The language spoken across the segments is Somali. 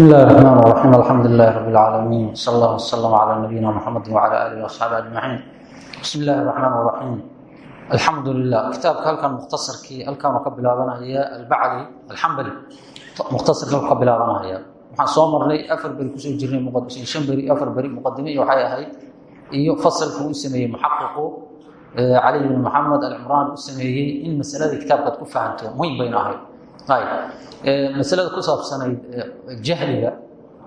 بسم الله الرحمن الرحيم الحمد لله رب العالمين صلى الله وسلم على نبينا محمد وعلى آله وأصحابه أجمعين بسم الله الرحمن الرحيم الحمد لله kitaabka halkan mukhtasarkii halkan ka bilaabanaya albacdi alxambali mukhtasarka ka bilaabanaya waxaan soo marnay afar beri kusoo jirnay muqadis shan beri afar beri muqadime iyo waxay ahayd iyo fasalku uu sameeyey muxaqiqu cali bin maxamed alcimraan u sameeyey in masalada kitaabkaad ku fahanto muhim bayna ahayd ayb. Masalada ku saabsanayd jahliga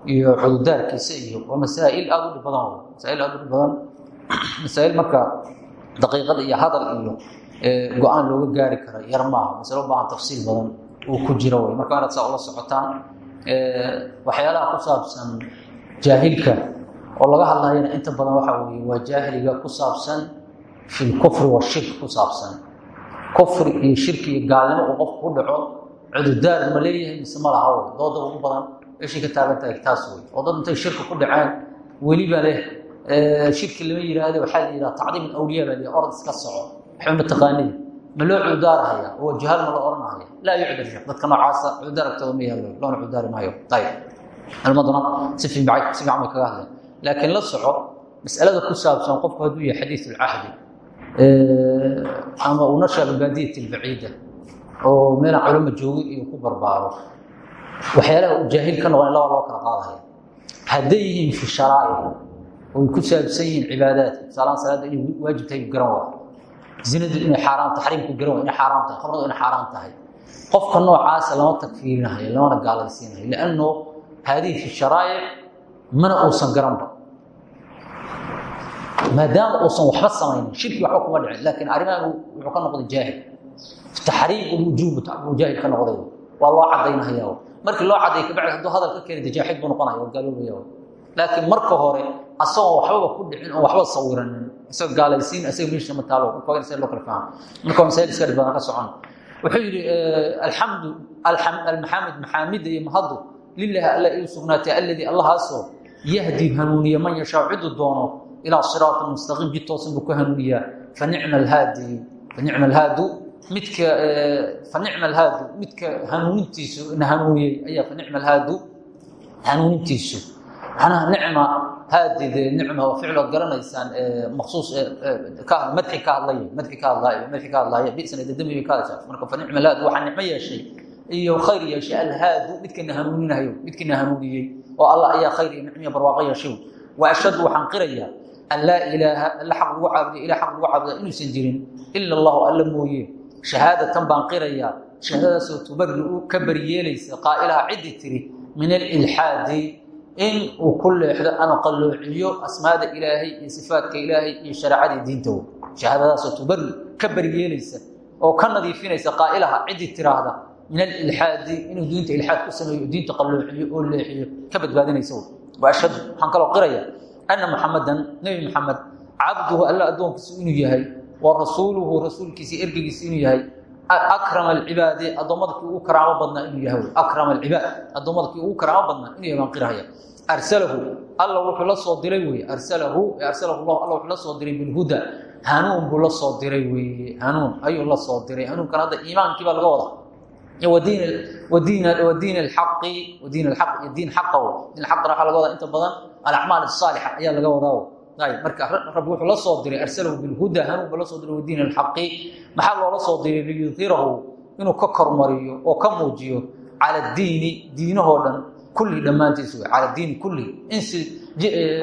iyo cududaarkiisa iyo waa masaa'il aada u dhib badan. Masaail aada u dhib badan. Masaa'il marka daqiiqada iyo hadal iyo go'aan looga gaari kara yar maaha. Masalo baahan tafsiil badan uu ku jiro wey marka inaad saa ula socotaan waxyaalaha ku saabsan jaahilka oo laga hadlayana inta badan waxa weye waa jaahiliga ku cududaar ma leeyahay mise ma laha dooda ugu badan meeshay ka taagan tahay taas wey oo dad intay shirki ku dhaceen weliba leh shirki lama yidhaahdo waxaa la yidhaha tacdiim awliya baa liya orod iska soco waxba mataqaanid ma loo cududaarahaya oo jahaal ma la oranahaya laa yucdar sheekh dadka noocaasa cududaar agtooda ma yaalo loona cududaari maayo. Ayib cilmaduna si fiican si fiican bay kaga hadleen. Laakiin la soco mas'alada ku saabsan qofku hadduu yahay xadiisu lcahdi ama uu nasha bibaadiyati albaciida oo meelaan culamo joogin iyo ku barbaaro. Waxyaalaha jaahil ka noqon laba loo kala qaadaya hadday yihiin fi sharaa'ic oy ku saabsan yihiin cibaadaadka tusaalaan salaadda inay waajib tahay garan waa zinadu inay xaaraam taxriimku garan waa inay xaaraam tahay khamradu inay xaaraam tahay. Qofka noocaasa lama takfiirinahayo lamana gaalaysiinayo lianno haadihi fi sharaa'ic mana uusan garanba. Maadaama uusan waxba samaynin shirki waxba kuma dhicin laakiin arrimahan wuxuu ka noqday jaahil taxriim ulwujuub buu jaahil ka noqday waa loo cadaynahaya markii loo caday kabacdi hadduu hadal ka keeni jaaxid buu noqonaya oo laakiin marka hore asagoo waxbaba ku dhicin oo waxba sawiranin isagoo gaalaysiin isaga meesha ma taalo se loo kala fahmo marka masaa'il iska dhib ka socon wuxuu yidhi alxamdu almaxaamid maxaamida iyo mahadu lilahi alla iu sugnaatay alladii allahaasoo yahdi hanuuniya man yashaa doono ilaa siraati mustaqiim jid toosan buu ku hanuuniyaa fanicma alhaadi fanicma alhaadu midka fanicma alhaadu midka hanuunintiisu na hanuuniyey ayaa fanicma alhaadu hanuunintiisu macnaha nicma haadide nicma waa ficlood garanaysaan maqsuus madxi ka hadlaya madxi ka hadlaayo madxi ka hadlaaya bisan dadami bay ka hadashaa marka fanicma alhaadu waxaa nicmo yeeshay iyo khayr yeeshay alhaadu midkana hanuuninayo midkana hanuuniyey oo allah ayaa khayr iyo nicmiya barwaaqo yeeshay. Wa ashhadu waxaan qirayaa an laa ilaaha alla xaq lagu caabudo ilah xaq lagu caabuda inuusan jirin ila allahu alla shahaadatan baan qirayaa shahaadadaasoo tubari u ka bariyeelaysa qaa'ilaha ciddii tiri min alilxaadi in uu ku leexdo ama qalloociyo asmaada ilaahay iyo sifaatka ilaahay iyo shareecadii diintawo shahaadadaasoo tubari ka bariyeelaysa oo ka nadiifinaysa qaa'ilaha ciddii tiraahda min alilxaadi inuu diinta ilxaad ku sameeyo diinta qalloociyo oo leexiyo ka badbaadinaysa wa ashhadu waxaan kaloo qirayaa ana muxamadan nebi maxamed cabduhu alla addoonkiisu inuu yahay wa rasuuluhu rasuulkiisi ergegiisi inuu yahay akrama alcibaadi addoommadakii ugu karaamo badnaa inuu yahay akrama alcibaad addoommadakii ugu karaamo badnaa inuu yahay baan qirahaya arsalahu alla wuxuu la soo diray weye arsalahu arsalahu llah alla wuxuu la soo diray bilhuda hanuun buu la soo diray weeye hanuun ayuu la soo diray. Hanuunkan hadda iimaankii baa laga wadaa. Wadiin alxaqi wadiin alxaq iyo diin xaqa diin xaqana waxaa laga wadaa. Inta badan alacmaal asaalixa ayaa laga wadaa marka rabbi wuxuu la soo diray arsalahu bilhuda hanuun buu la soo diray wadiin alxaqi maxaa loola soo diray? Liyudhirahu inuu ka kormariyo oo ka muujiyo cala diini diinahoo dhan kulli dhammaantiis wey cala diini kulli insi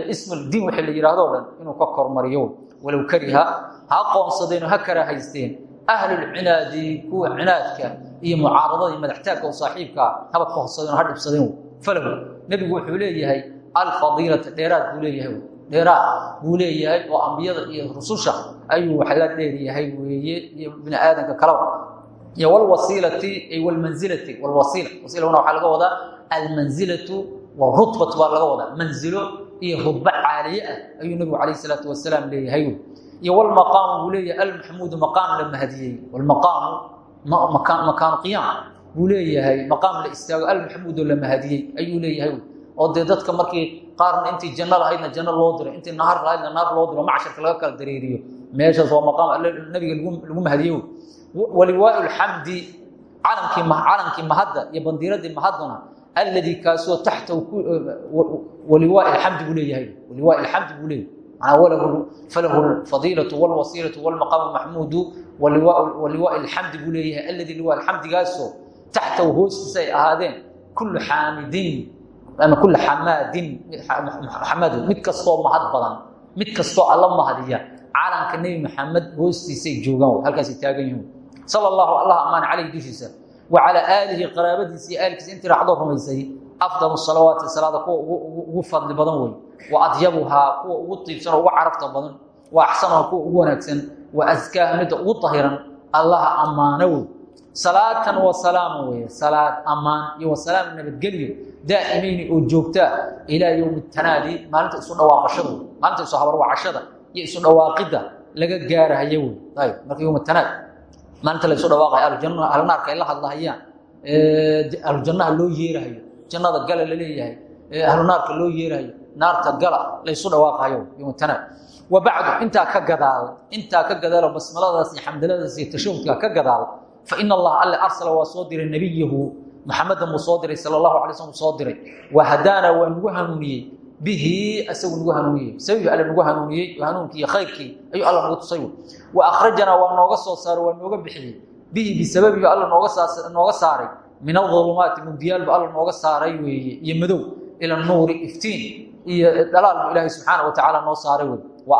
ismul diin wixii la yidhahdoo dhan inuu ka kormariyo. Walow kariha ha aqoonsadeen oo ha karahaysteen ahlulcinaadi kuwa cinaadka iyo mucaaradada iyo madaxtaagka oo saaxiibkaa haba ka horsadeen oo ha dhibsadeen. Falahu nebigu wuxuu leeyahay alfadiilata dheeraad buu leeyahay dheeraad buu leeyahay oo ambiyada iyo rususha ayuu wax la dheeryahay weeye iyo bini aadamka kalaba iyo wlwasiilati ay wlmanzilati wlwasiila wasiilana waxaa laga wadaa almanzilatu warutbatu baa laga wadaa. Manzilo iyo rudba caaliye ah ayuu nebigu calayh salaatu wasalaam leeyahay. Iyo wlmaqaamu buu leeyahay almaxmuudu maqaam la mahadiyey. Wlmaqaamu makaanu qiyaam buu leeyahay. Maqaam la istaago almaxmuudoo la mahadiyey ayuu leeyahay oo dee dadka markii qaarna intii janno lahaydna janno loo diray intii nahar lahaydna naar loo diro macsharka laga kala dareeriyo. Meeshaas waa maqaam nabiga lagu mahadiyo waliwaau lxamdi calankii mahadda iyo bandiiradii mahaddana alladii kaasoo taxtahu waliwaa alxamdi buu leeyahay. Waliwaa alxamdi buu leeyahay. Falahu alfadiilatu walwasiilatu walmaqaamu maxmuudu waliwaa alxamdi buu leeyahay. Alladii liwaa alxamdigaasoo taxtahu hoostiisa ay ahaadeen kullu xaamidin ama kullu xamaadin xamadu mid kastoo mahad badan mid kastoo alla mahadiya calanka nebi maxamed hoostiisay joogaan halkaasay taagan yihiin sala allahu allah ammaan calayhi dushiisa wa calaa aalihi qaraabadiisa iyo aalkiisa intii rumaysay afdalu salawaati salaada ugu fadli badan wey wa adyabuhaa kuwa ugu tiibsan oo ugu carafta badan wa axsanuhaa kuwa ugu wanaagsan wa askaaha midda ugu tahiran allaha ammaano salaatan wa salaama weeye salaad ammaan iyo wa salaam nabadgelyo daa'imayni oo joogtaa ilaa yowmi tanaadi maalinta isu dhawaaqashada maalinta isu habarwacashada iyo isu dhawaaqidda laga gaarahayo wey ayb marka yowm tanaad maalinta la isu dhawaaqayo ahlujanna ahlunaarka ay la hadlahayaan ahlujannaha loo yeerahayo jannada gala la leeyahay ahlunaarka loo yeerahayo naarta gala la isu dhawaaqayo yowm tanaad wa bacdu intaa ka gadaal intaa ka gadaalo basmaladaas iyo xamdaladaas iyo tashahudka ka gadaal fa ina allaha alle arsala waa soo diray nebiyahu maxamedan buu soo diray sala allahu alay slm soo diray wa hadaana waa nagu hanuuniyey bihi isagu nagu hanuuniyey sababii alle nagu hanuuniyey hanuunkii khayrkii ayuu alla nagu tusay wa akhrajanaa waa nooga soo saaray waa nooga bixiyey bihi bisababihi alla nooga saaray min aulumaati mugdiyaalbu alla nooga saaray weeye iyo madow ila nuuri iftiin iyo dhalaalbu ilaahay subxaana wa tacaala noo saaray wey wa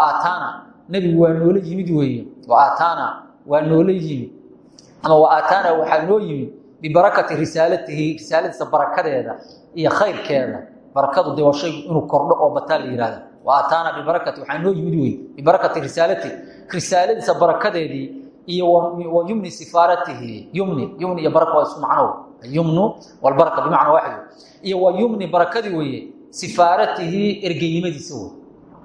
ama wa aataana waxaa noo yimid bibarakati risaalatihi risaaladiisa barakadeeda iyo khayrkeeda. Barakadu dee waa shaygu inuu kordho oo bataa la yihahda wa aataana bibarakati waxaa noo yimid wey bibarakati risaalatihi risaaladiisa barakadeedii iyo wa yumni sifaaratihi. Yumni yumni iyo baraka waa isku macno. Yumnu walbaraka bimacna waaxid iyo wa yumni barakadii weeye sifaaratihi ergeynimadiisa wey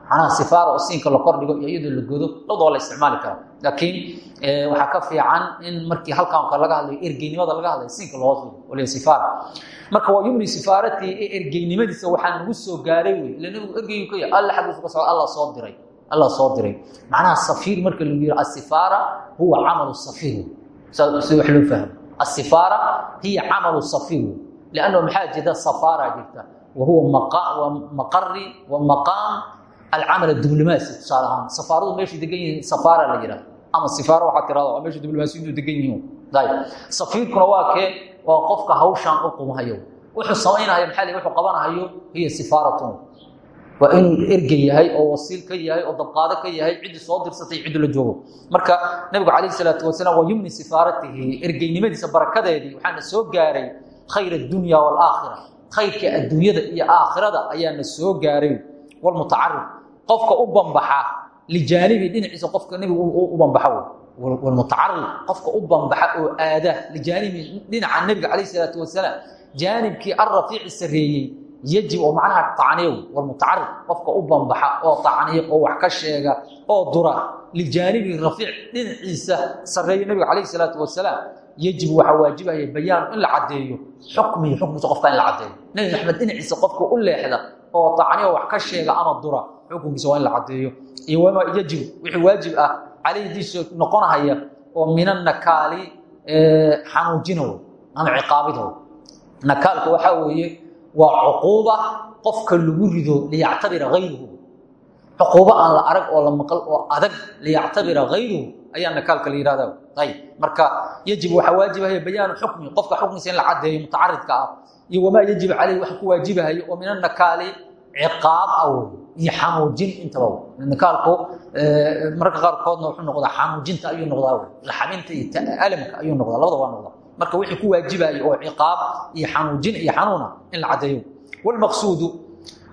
macnaha sifaara oo siinka la kordhigo iyo iyadoo la godo waa la isticmaali karaa laakiin waxaa ka fiican in markii halkaanka laga hadlayo ergeynimada laga hadlayo siinka loo fido waliya sifaara marka waa yumni sifaaratii ee ergeynimadiisa waxaa nagu soo gaaray wey ila nabigu ergeygu ka yahay alla xaggiisu ka socda allah soo diray allah soo diray. Macnaha safiir marka lagu yihi asifaara huwa camalu safiir sida wax loo fahmo. Asifaara hiya camalu safiir liannahu maxaa jirta? Safaara jirta. Wa huwa maqari wa maqaam alcamal diblomaasi tusaale ahaan safaaradu meeshay degan yihiin safaara la yidhahdo ama sifaara waxaa tirahda waa meesha diblomaasiyadu degan yihiin ayb safiirkuna waa kee waa qofka hawshaan u qumahayo wuxuu samaynahayo maxaa wuxuu qabanahayo hiya sifaaratun waa inuu ergey yahay oo wasiil ka yahay oo dabqaado ka yahay ciddii soo dirsatay ciddu la joogo marka nabigu calayhi salaatu wasalaam waa yumni sifaaratihi ergeynimadiisa barakadeedii waxaana soo gaaray khayr addunya waalaakhira khayrka adduunyada iyo aakhirada ayaana soo gaaray walmutacarib qofka u bambaxa lijaanibi dhinaciisa qofka nebigu u bambaxa walmutacarib qofka u bambaxa oo aada lijaanibi dhinaca nebiga calayhi salaatu wasalaam jaanibkii alrafiici sarreeyey yajib oo macnaha tacniyo walmutacarib qofka u bambaxa oo tacniyo oo wax ka sheega oo dura lijaanibi rafiic dhinaciisa sarreeya nebiga calayhi salaatu wasalaam yajib waxaa waajibaya bayaanu in la caddeeyo. Xukmihi xukmiisa qofka in la caddeeyo. Nebi maxamed dhinaciisa qofka u leexda oo tacniyo wax ka sheega ama dura xukunkiisa waa in la caddeeyo. Iyo wama yajib wixii waajib ah calayhidiisa noqonahaya oo min annakaali xanuujina wey ama ciqaabida wey nakaalka waxaa weeye waa cuquuba qofka lagu rido liyactabira hayruhu cuquubo aan la arag oo la maqal oo adag liyactabira hayruhu ayaa nakaalka la yihahda ayb marka yajib waxaa waajibahaya bayaanu xukmi qofka xukmiisa in la caddeeyo mutacaridka ah. Iyo wamaa yajib caleyh waxa ku waajibahayo oo min annakaali ciqaab ah iyo xanuujin intaba nakaalku marka qaarkoodna wuxuu noqdaa xanuujinta ayuu noqdaa laxaminta iyo alamka ayuu noqdaa labada waa noqdaa. Marka wixii ku waajibayo oo ciqaab iyo xanuujin iyo xanuuna in la caddeeyo. Walmaqsuudu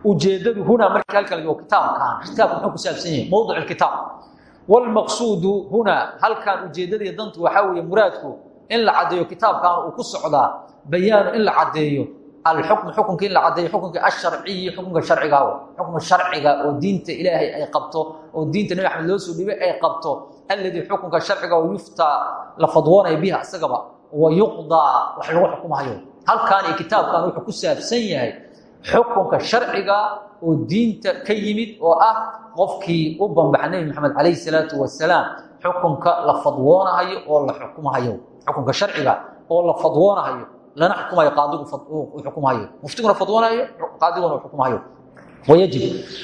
ujeedadu hunaa markii halkan la kitaabkaan kitaabku muxuu ku saabsan yahay? Mowdic alkitaab walmaqsuudu hunaa halkan ujeedada iyo dantu waxaa weeye muraadku in la caddeeyo kitaabkan uu ku socdaa bayaanu in la caddeeyo alxukm xukunka in la caddeeyo xukunka asharciyi xukunka sharciga xukunka sharciga oo diinta ilaahay ay qabto oo diinta nabi axmed loo soo dhibay ay qabto alladii xukunka sharciga oo yuftaa la fadwoonaya biha isagaba wa yuqdaa wax lagu xukumahayo halkan iyo kitaabkan wuxuu ku saabsan yahay xukunka sharciga oo diinta ka yimid oo ah qofkii u bambaxa nebi maxamed calayhi salaatu wasalaam xukunka la fadwoonahayo oo la xukumahayo xukunka sharciga oo la fadwoonahayo lana xukumayo qaadigu uu xukumayo muftiguna fadwanayo qaadiguna uu xukumayo wayajib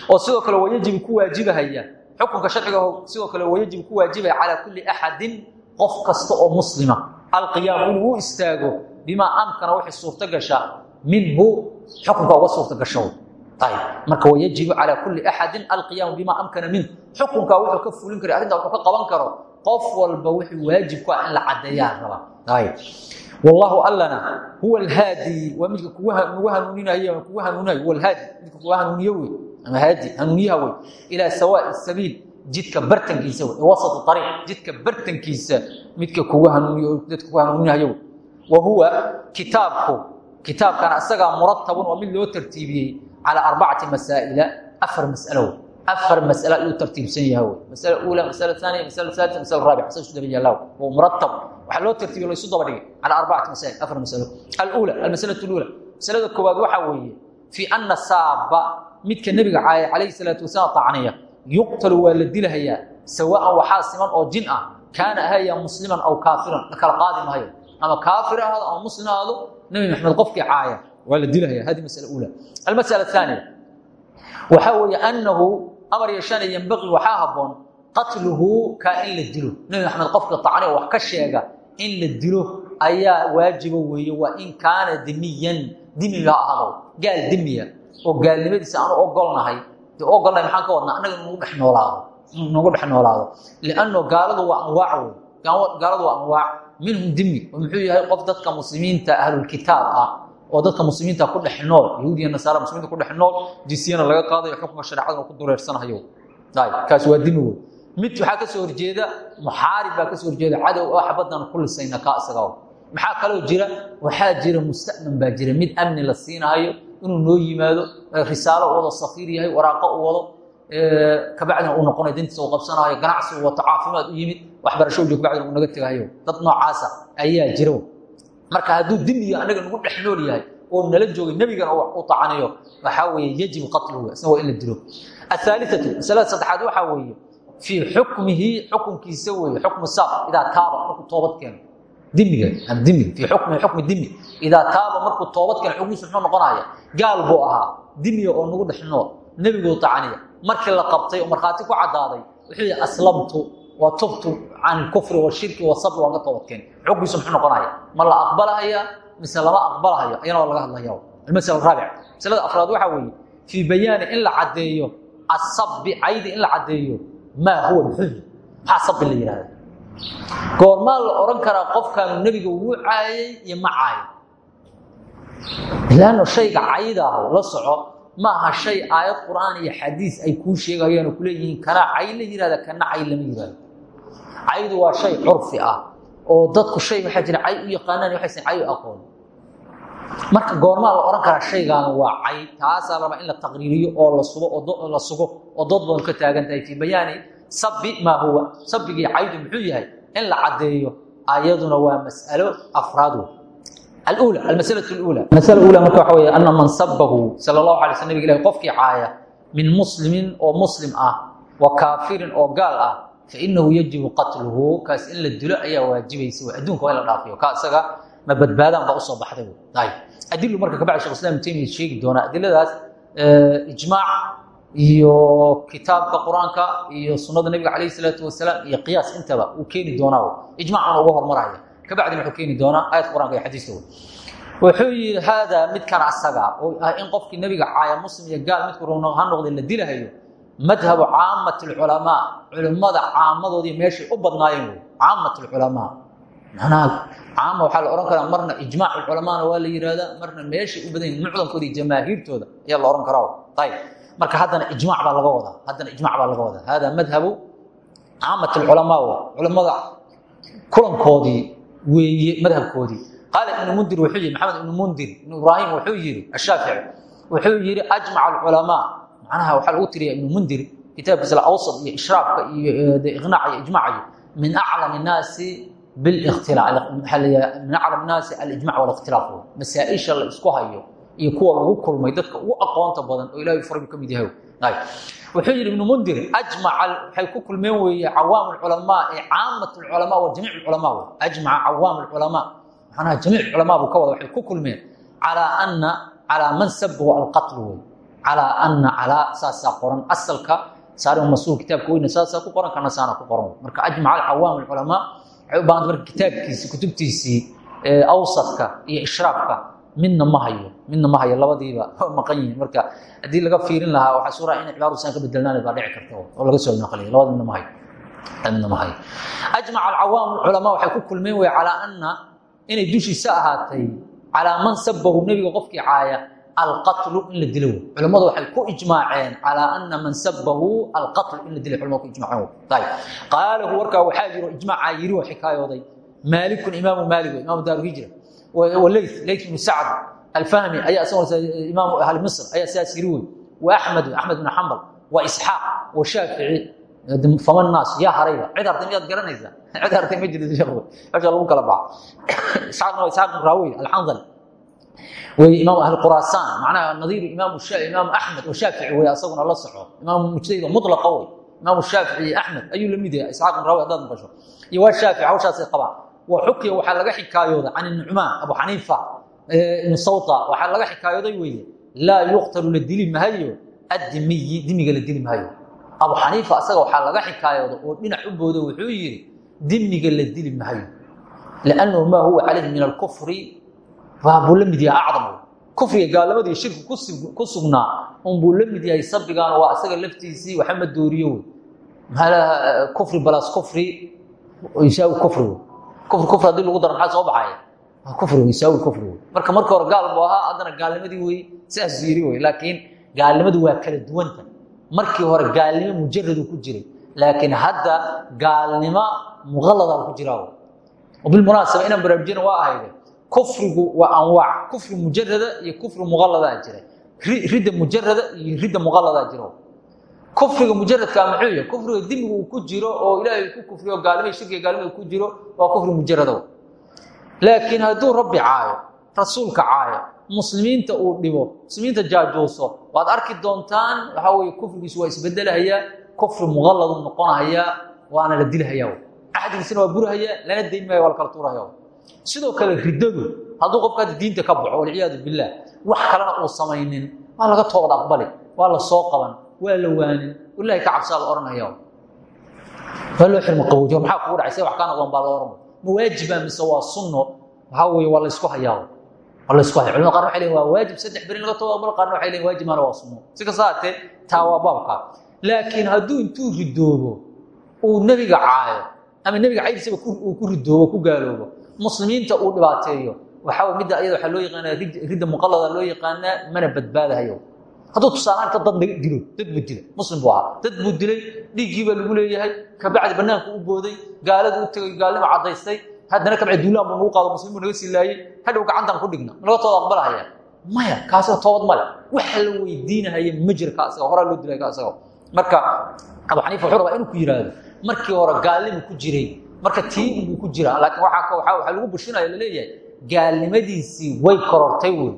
oo sidoo kale wayajib ku waajibahaya xukunka sharciga sidoo kale wayajib ku waajibaya calaa kulli axadin qof kasta oo muslima alqiyaamu inuu u istaago bimaa amkana wixii suurto gasha minhu xukunka uga suurta marka wayajibu calaa kulli axadin alqiyaamu bimaa amkana minhu xukunka wuxuu ka fulin kara arrinta wuxuu ka qaban karo. Qof walba wixii waajib ku ah la caddeeyaa raba wallahu allana huwa alhaadi waa midka kugu hanuuninay kugu hanuunayo huwa alhaadi. Midka kugu hanuuniyo wey ama haadi hanuuniyaha wey. Ilaa sawaa'i sabiil jidka bartankiisa wey wasatu ariiq jidka bartankiisa midka kugu hanuuniyo dadka kugu hanuuninayo wa huwa kitaabku kitaabkan asagaa muratabun waa mid loo tartiibiyey calى arbacati masaa'ila afar masalo afar masala ayuu tartiibsan yaha wy masala ula masala aaniya masala aalia masala raabica sa isu daba yaalla wa muratab waxaa loo tartiibiy lo isu daba dhigay calى arbacati masail afar masalo alula almasalatu lula masalada koowaad waxaa weeye fii ana saaba midka nebiga caaya calayhi salaatu wasalaam tacniya yuqtalu waa la dilahayaa sawaan waxaa siman oo jin ah kaana ahaya musliman aw kaafiran la kala qaadi maayo ama kaafir ahaado ama muslim ahaado nebi maxamed qofkii caaya waa la dilahaya hadi masala ula. Almasala aaniya waxaa weeye anahu amar yeeshana yembaqii waxaa haboon qatluhu kaa in la dilo. Nebi maxamed qofka tacniya wax ka sheega in la dilo ayaa waajiba weeye waa in kaana dimiyan dimiga ahado gaal dimiya oo gaalnimadiisa aanu ogolnahay. De ogolnahay maxaan ka wadnaa? Annaga nagu dhex noolaado. Nagu dhex noolaado. Lianno gaaladu waa anwaac wey gaaladu waa anwaac. Minhum dimi. Oo muxuu yahay qof dadka muslimiinta ahlulkitaab ah oo dadka muslimiinta ku dhex nool yahuudiya nasaara muslimiinta ku dhex nool jisyana laga qaadayo xukunka shareecaduna ku dureersanayo kaas waa dimi wey mid waxaa ka soo horjeeda muxaarib baa ka soo horjeeda cadow oo xabadan ku lisayna ka isaga maxaa kaloo jira? Waxaa jira musta'man baa jira. Mid amni la siinahayo inuu noo yimaado risaalo u wado safiir yahay waraaqo u wado kabacdina uu noqonayo dintiisa uu qabsanayo ganacsi uu wato caafimaad u yimid waxbarasho ujo kabacdina uu naga tegahayo dad noocaasa ayaa jira marka hadduu dimiyo anaga nagu dhex nool yahay oo nala joogay nebigana u tacaniyo waxaa weeye yajibu qatluhu isna waa dilo. Ahaaliatu masalada saddexaad waxaa weeye fii xukmihi xukunkiisa weeye xukmu saab idaa taaba markuu toobad keeno. Dimiga dimiga xukmi dimi idaa taaba markuu toobad keeno xukmiisu muxuu noqonaya gaal buu ahaa dimiga oo nagu dhex nool nebiguu tacaniya. Markii la qabtay oo markhaati ku caddaaday wuxuu aslamtu wa tubtu can ilkufri washirki wasabri waan ka toobadkeen xuggiisu muxuu noqonaya ma la aqbalahaya mise lama aqbalahayo ayana waa laga hadlaya almasala raabica masalada afraad waxaa weeye fii bayaani in la caddeeyo asabi caydi in la caddeeyo maa huwa yihi maxaa sabi la yihahda goormaa la odhan karaa qofkaanu nebiga wuu caayay iyo ma caayo. Lanno shayga caydaah la soco ma aha shay aayad qur'aan iyo xadiis ay kuu sheegayaan oo kuleeyihiin kanaa cay la yihahda kana cay lama yihahdo caydu waa shay curfi ah oo dadku shay waxaa jira cay u yaqaanaan waxaysan cay u aqoon. Marka goormaa la odhan karaa shaygaana waa cay taasaa raba in la taqriiriyo oo la sugo la sugo oo dood badan ka taagan tahay fii bayaani sabi maa huwa sabigii caydu muxuu yahay in la caddeeyo ayaduna waa mas'alo afraad wey alula almasala lula masala ula marka waxa wey ana man sabahu sala allahu alay sl nabig ilahi qofkii caaya min muslimin oo muslim ah wa oo fainahu yajibu qatluhu kaas in la dilo ayaa waajibaysa adduunka waa in dhaafiyo ka ma badbaadaan baa u soo baxday adilu marka kabacdi shekh islam taymiya sheegi doonaa adiladaas ijmaac iyo kitaabka qur'aanka iyo sunada nabiga calayh salaatu wasalaam iyo qiyaas intaba uu keeni doonaa ijmacuna uga hormaraya kabacdina wuxuu keeni doonaa aayad qur'anka iyo xadiiska wuxuu yihi haadaa midkan asaga oo in qofkii nebiga caaya muslim iyo gaal midku ha noqday la dilahayo madhabu caamati alculamaa culimmada caamadoodii meeshay u badnaayeen caamat alculamaa macnaha caama waxaa la odhan karaa marna ijmaac culamaana waa la yihahdaa marna meeshay u badan mucdamkooda iyo ayaa la odhan karaa ayb marka haddana ijmac baa laga wadaa. Haddana ijmac baa laga wadaa. Hada madhabu caamat alculamaa culimmada kulankoodii weeye madhabkoodii. Qaala ibnu mundir wuxuu yihi maxamed ibnu mundir ibnu ibraahim wuxuu yihi ashaafici wuxuu yihi ajmac alculamaa macnaha waxaa lagu tiriya ibnu mundir kitaabkiisa awsad iyo ishraafka iyo iqnaaca iyo ijmacayo min aclam innaasi min aclam innaasi alijmac walikhtilaaf masaa-isha la isku hayo iyo kuwa lagu kulmay dadka ugu aqoonta badan oo ilahay farabi ka mid yahay wuxuu yihi ibnu mundir ajmaca waxay ku kulmeen weeye cawaam culamaa ee caamat culamaa wa jamiic culamaa wey ajmaca cawaam culamaa macnaha jamiic culamaa buu ka wada waxay ku kulmeen calaa ana calaa man sabahu alqatlu wey calaa ana calaa saasaa qoran asalka saari masuul kitaabka weyne saasaa ku qoran kana saana ku qoran marka ajmaca alcawaam alculamaa waxay u baahanta marka kitaabkiisi kutubtiisii awsadka iyo ishraafka midna ma hayo midna labadiiba maqan yihiin marka haddii laga fiirin lahaa waxaa suura in cibaaru saan ka bedelnaan baa dhici karta oo laga soo naqliyo labada midna ma hayo midna ma hayo ajmaca alcawaam alculamaa waxay ku kulmeen wey calaa ana inay dushiisa ahaatay calaa man sabahu nebiga qofkii caaya alqatlu in la dilo culimmadu waxay ku ijmaaceen calaa ana man sabahu alqatlu in la dilay culimadu ku ijmaaceen qaalahu warkaa waxaa jiro ijmaacaa yiri oo xikaayooday maalikun imaamu maalik imaamu daaru hijra waleyth leyth bnu sacd alfahmi ayaa imaamu ahli misr ayaa sidaas yiri wey wa axmed axmed bnu xambal wa isxaaq wa shaafici faman naas yaa harayba cid artay miyaad garanaysaa cid artay ma jirto sheekh meesha lagu kala baxa isxaaqna waa isxaaq raawey alxandali imaam ahli quraasaan macnaha nadiiru imaam imaam axmed oo shaafici wey asaguna la soco. Imaam mujtahid mutlaqa wey imaam shaafici iyo axmed ayuu la mid yahay. Isxaaq rawi haddaad maqasho. Iyo waa shaafici hawshaasay qabaan. Wa xukiya waxaa laga xikaayooda can nucmaan abu xaniifa ibn sawta waxaa laga xikaayooday weeye. Laa yuqtalu la dili mahayo addimiyi dimiga la dili mahayo abu xaniifa asaga waxaa laga xikaayooda oo dhinac u boodo wuxuu yidhi dimiga la dili mahayo liannahu maa huwa calayhi min alkufri buu la mid yahay acdam kufriga gaalnimadii shirki ku sugnaa. Unbuu la mid yahay sabigan waa asaga laftiisii waxama dooriyo wey. Maxaa kufri balaas kufri yisaawi kufri wey. Kufri kufri haddii lagu daro maxaa soo baxaya? Kufri yisaawi kufri wey. Marka marka hore gaal buu ahaa haddana gaalnimadii wey sidaas yiri wey. Laakiin gaalnimadu waa kala duwanta markii hore gaalnimo mujaradu ku jiray. Laakiin hadda gaalnimo muqallada ku jiraa bilmunaasaba inaan baraarujina waa ahayde kufrigu waa anwaac kufri mujarada iyo kufri muqaladaa jira ridda mujarada iyo ridda muqaladaa jiro. Kufriga mujaradkaa muxuu yahay kufriga dimigu uu ku jiro oo ilaahay ku kufriyo gaalnimada shirkiga gaalnimada ku jiro waa kufri mujarada laakiin hadduu rabbi caayo rasuulka caayo muslimiinta uu dhibo muslimiinta jaajuuso waad arki doontaan waxaa weye kufrigiisu waa isbedelahayaa kufri muqalladu noqonahayaa waana la dilhayaa axdigiisina waa burhayaa lana dayn maayo waa la kala tuurahaya sidoo kale riddadu hadduu qofka hadda diinta ka baxo walciyaadu billaah wax kalena uu samaynin waa laga toobad aqbali waa la soo qaban waa la waanin ilahay ka cabsaa la odhanaya xirma qaboojiyo maxaa kugu dhacay wax kaa noqon baa loo ohan ma waajiba mise waa sunno waxaa weeye waa laysku hayaa. Waa laysku haya culimada qaar waxay leeyin waa waajib saddex beri laga toobad aqbal. Qaarna waxay leeyin waajib maana waa sunno. Si kasta haatee taa laakiin hadduu intuu ridoobo uu nebiga caayo ama nebiga caydisaba uu ku ridoobo ku gaaloobo muslimiinta uu dhibaateeyo. Waxaa midda ayada waxaa loo yaqaanaa ridda muqallada loo yaqaanaa mana badbaadahayo. Hadduu tusaalaanta dad naga dilo dad buu muslim buu dad buu dilay lagu leeyahay kabacdi bannaanku u booday gaaladu u tegay gaalnimo caddaystay haddana kabacdi duulaan buu nagu qaado muslim buu naga hadhow gacantan ku dhigna. Ma laga tooda aqbalahaya maya kaasoo toobad male waxa la weydiinahaya ma jira ka loo dilay ka asaga marka abu xaniifa wuxuu inuu ku yidhaahdo markii hore gaalnimu ku jiray marka tii buu ku jira laakiin waxaa lagu bushinaya la leeyahay gaalnimadiisii way korortay wey.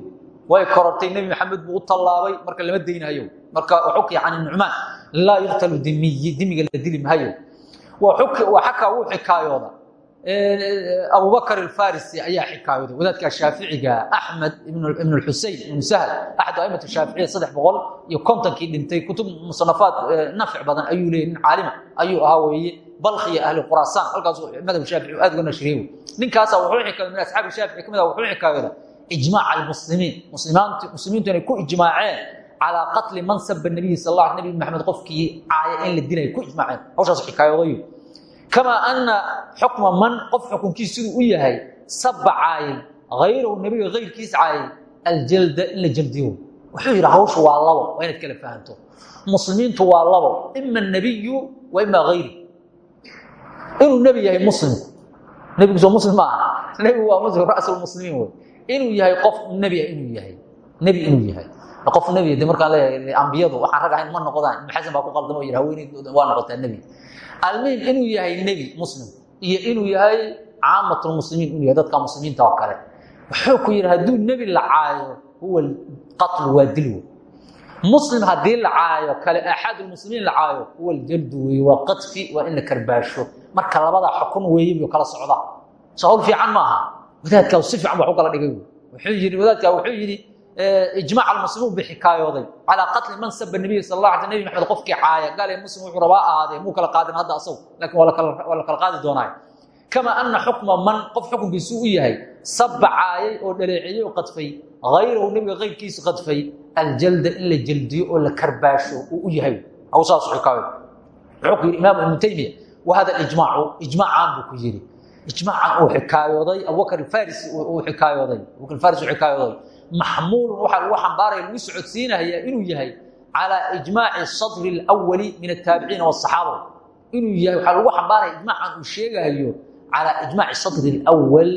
Way korortay. Nebi maxamed buu u marka lama daynahayo marka xuki can nucmaan. Laa yuqtalu dimiyi dimiga la dili mahayo xakaa wuu xikaayooda abubakr alfarisi ayaa xikaayooday wadaadka shaaficiga axmed ibn xusein ibnu sahl axadu aimat shaaficiya saddex boqol iyo kontonkii dhintay kutub musanafaad nafc badan ayuu leeyay nin caalima ayuu ahaa weeye balkhiya ahli quraasaan halkaasuu madhab shaafici aad uga nashriye ninkaasa wuxuu xikaayoda min asxaabi shaafici ka mid ah wuxuu xikaayooda ijmaac almuslimiin. Muslimiintu inay ku ijmaaceen calaa qatli man saba nabiyi sal alla nabi maxamed qofkii caaya in la dilay ku ijmaaceen. Hawshaas xikaayoodayo kamaa ana xukma man qof xukunkiis u yahay saba caayay hayrahu nebiga hayrkiis caayay aljalda la jaldiyo wuxuu yidhi hawshu waa labo waa inaad kala fahanto muslimiintu waa labo ima nebiyu wa ima hayri inuu nebi yahay muslimku nebigu soo muslim ma aha waa muslim rasulmuslimiin wey inuu yahay qof nebi inuu yahay nebi inuu yahay qof nebi de markaan leeyahay ambiyadu waxaan rag ma noqdaan ibn baa ku qaldamo yidhi haweeney waa noqotaa nebi almuhim inuu yahay nebi muslim iyo inuu yahay caamatulmuslimiin inuu yahay dadka muslimiinta oo wuxuu ku yidhi hadduu nebi la caayo huwa qatlu waa dilwo muslim haddii la caayo kale axaadulmuslimiin la caayo huwa aljaldu weeye waa qadfi in la marka labadaa xukun weeye buu kala socda so hawl maaha. Wadaadkaa si fiican u kala dhigay. Wuxuu yidhi wadaadkaa wuxuu yidhi ijmaac almuslimuun bay xikaayooday calaa qatli man saba nabiy sal allah alay nebi maxamed qofkii caaya gaal ee muslim wuxuu rabaa kala qaadin hadda asagu laakiin waa la kala qaadi doonaa kama ana xukma man qof xukunkiisu u yahay saba oo dhaleeceeyey oo qadfay hayrahu nebiga qayrkiisu qadfay aljalda in la jeldiyo oo la karbaasho u yahay saas xikaayo wuxuu ku yidhi imaam ibnu taymiya wahada ijmaacu ijmaacaan buu ku yidhi ijmaacan uu xikaayooday abubakr farisi uu xikaayooday abubakr faris uu xikaayooday maxmuulun waxaa lagu xambaaraya lagu socodsiinaya inuu yahay calaa ijmaaci sadri اlawali min ataabiciina wاsaxaaba inuu yahay waxaa lagu xambaaraya ijmaacan uu sheegayo calaa ijmaaci sadri اlawal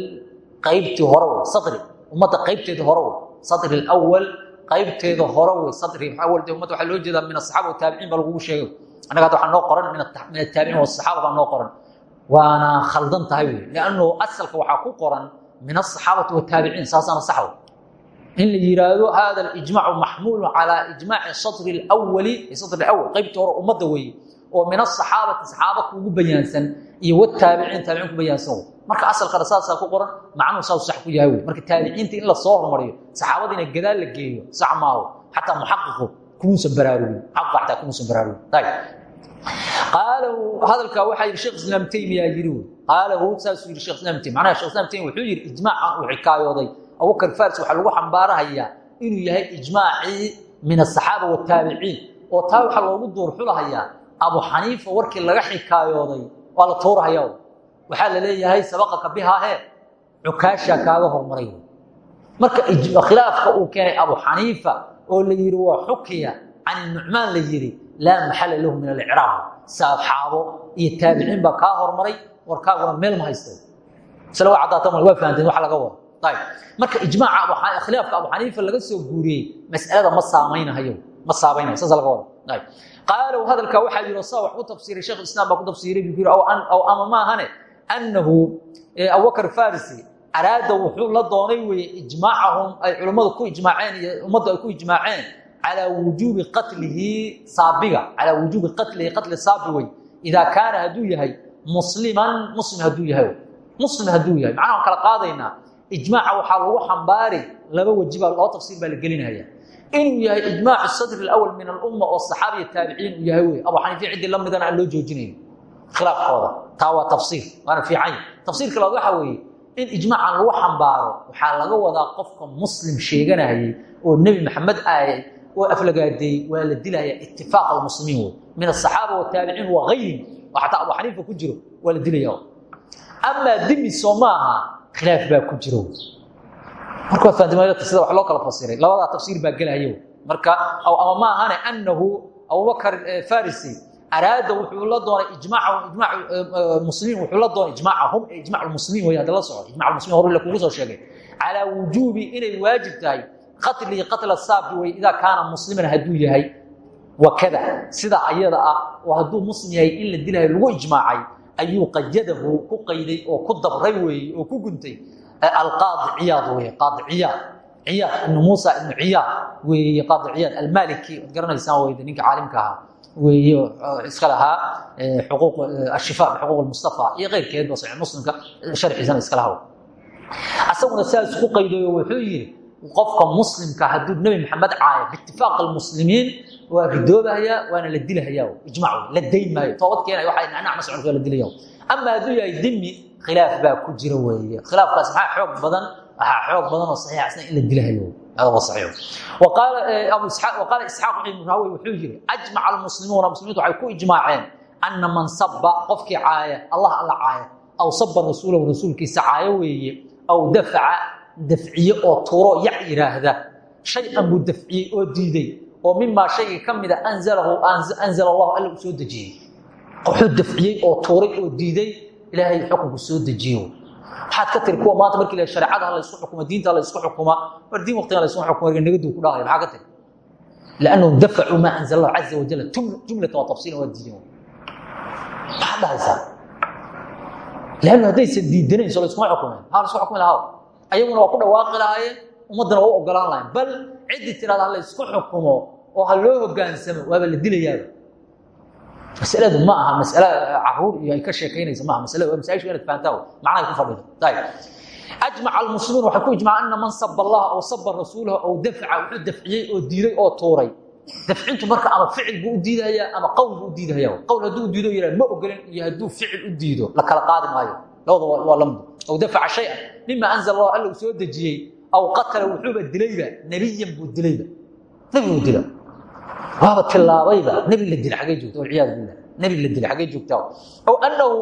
qaybtii hore wey sadri ummadda qaybteeda hore wey sadri اlawal qaybteeda hore wey sadri awal de ummadda waxaa loo jeedaa min asaxaaba wataabiciin baa lagugu sheegay annaga hadda waxaa noo qoran min ataabiciin wasaxaaba baa noo qoran waana khaldan tahay wey liannu asalka waxaa ku qoran min asaxaabati wataabiciin saasaana saxwa in la yidhaahdo hada alijmaacu maxmuulu calaa ijmaaci sadri lwali sadri awal qaybtii hore ummadda weeye oo min asaxaabati saxaaba kuugu bayaansan iyo wataabiciin taabiciin ku bayaansan. Marka asalkana saasaa ku qoran macnuhu saas sax ku yahay marka taabiciinta in la soo hormariyo saxaabadiina gadaal la geeyo sax maaho. Xataa muxaqiqu kumuusan baraarugin xaqiqa xataa kumuusan baraarugin. Qaalahu hadalkaa waxaa yidhi shekh islaam taymiya yidhi wey qaalahu saasuu yidhi shekh islam islam taymiya wuxuu yidhi ijmaacan uu xikaayooday abubakar faris waxaa lagu xambaarahayaa inuu yahay ijmaacii min asaxaaba wataabiciin oo taa waxaa loogu duurxulahayaa abu xaniifa warkii laga xikaayooday waa la tuurahayaa waxaa la leeyahay sabaqaka bihaahe cukaashaa kaaga hormaray. Marka khilaafka uu keenay abu xaniifa oo la yidhi waa xukiya can nucmaan la yidhi laa maxala lahu min alicraab. Saxaabo iyo taabiciin baa kaa hormaray warkaaguna meel ma haysta isla waa marka ijmaaca khilaafka abu xaniifa laga soo guuriyey mas'alada ma saamaynahayo ma saamaynayo saas laga wado ayb qaalow hadalkaa waxaa yidhi saa wax ku tafsiiray sheekh islam baa ku tafsiiray buu yidhi aw ama maahane annahu abubakar farisi araada wuxuu la doonay weeye ijmaacahum ay culummadu ku ijmaaceen iyo ummaddu ku ijmaaceen calaa wujuubi qatlihi saabiga calaa wujuubi qatlihi qatli saabi wey idaa kaana yahay musliman muslim hadduu yahay muslim hadduu yahay. Macnaha kala qaadaynaa ijmaaca waxaa lagu xambaari laba weji baa loo tafsiir baa gelinaya. Inuu yahay ijmaacu sadri alawal min alumma oo saxaabiya taabiciin uu yahay wey abu xaniifa ciddii la midana aan loo joojinayn khilaafkooda. Taa waa tafsiir waana fiican. Tafsiirka labaad waxa weeye in ijmaacan lagu xambaaro waxaa laga wadaa qofka muslim sheeganayay oo nebi maxamed aayay oo aflagaadeeyey waa la dilaya itifaaq almuslimiin wey min asaxaaba wataabiciin wa gayrin oo xataa abu xaniifa ku jiro waa la dilaya amaa dimi soo khilaaf baa ku jiro. Marka fahanteen sida wax loo kala fasiray labadaa tafsiir baa gelaya marka ama ma ahane annahu abubakar farisi araada wuxuu la doonay ijmaacahu ijmaac muslimiin wuxuu la doonay ijmaacahum ijmac almuslimiin wey hadda la soco ijmac almuslimiin hore la kugu soo sheegay. Calaa wujuubi inay waajib tahay qatlii qatla saabi wey idaa kaana musliman hadduu yahay wakada sida ayada ah oo hadduu muslim yahay in la dilayo lagu ijmaacay ayuu qayadahu ku qayday oo ku dabray weeye oo ku guntay. Alqaadi ciyaad weye qaadi ciyaad ciyaad ibnu muusa ibnu ciyaad weeye qaadi ciyaad almaliki waad garanaysaan weyde ninka caalimka ahaa weeye iska lahaa xuquuq ashifa bixuquuq almustafa iyo keyrkeedba saxiix muslimka sharxiisana iska lahaa. Asaguna sidaas ku qaydayo wuxuu yidhi qofka muslimka hadduu nebi maxamed caayo biitifaaq almuslimiin waa gardoobahayaa waana la dilahayaa ijmac la dayn maayo. Toobadkeena waa nacnac masconka la dilaya ama hadduu yahay dimi khilaaf baa ku jira weeye. Khilaafkaas maxaa xoog badan waxaa xoog badan oo saxiix isna in la dilahayo. Qaala isxaaq raawi wuxuu yiri ajmaca almuslimuuna muslimiintu waxay ku ijmaaceen ana man saba qofkii caaya allah alla caaya. Aw saba rasuulahu rasuulkiisa caayo weeye. Aw dafaca dafciye oo turo yac yiraahda shay an buu dafciyey oo diiday oo mima shayga kamida anzalahu anzala Allah alla soo dejiyay wuxuu dafciyey oo tuuray oo diiday ilaahay xukunku soo dejiyo waxaad ka tiri kuwa maanta markii la shareecada la isku xukumo diinta la isku xukuma war diin waqtiga la isku xukumo warga nagadu ku dhahay maxaa ka tiri لانه دفعوا ما انزل الله عز وجل جمله وتفصيل ودين maxaa dhahaysaa لانه hadaysan diidanayn soo la isku xukumay ha la isku xukumi lahaa ayaguna waa ku dhawaaqi lahaayeen ummadana waa u ogolaan lahayn bal ciddi oo ha loo hogaansamo waaba la dilayaa. Masaladu ma aha masale carruur iyo ay ka sheekaynaysa maaha masale waa masaa'ishu inaad fahantaa macnaha ku fadhido. Ayib ajmaca almuslimiin waxay ku ijmaceen ana man saba allaha aw saba rasuulahu aw dafca wuxuu dafciyey oo diiday oo tuuray. Dafcintu marka ama ficil buu u diidahayaa ama qowl buu u diidahaya qowl hadduu diido yihah ma ogolin iyo hadduu ficil u diido la kala qaadi maayo. Labada waa la mid aw dafaca shay-an mima anzala allah alla uu soo dejiyey aw qatala wuxuuba dilayba nebiyan buu dilayba. Nebi uu dila waaba tilaabayba nebi la dila xagee joogta walciyaadu billah. Nebi la dila xagee joogtaa aw anahu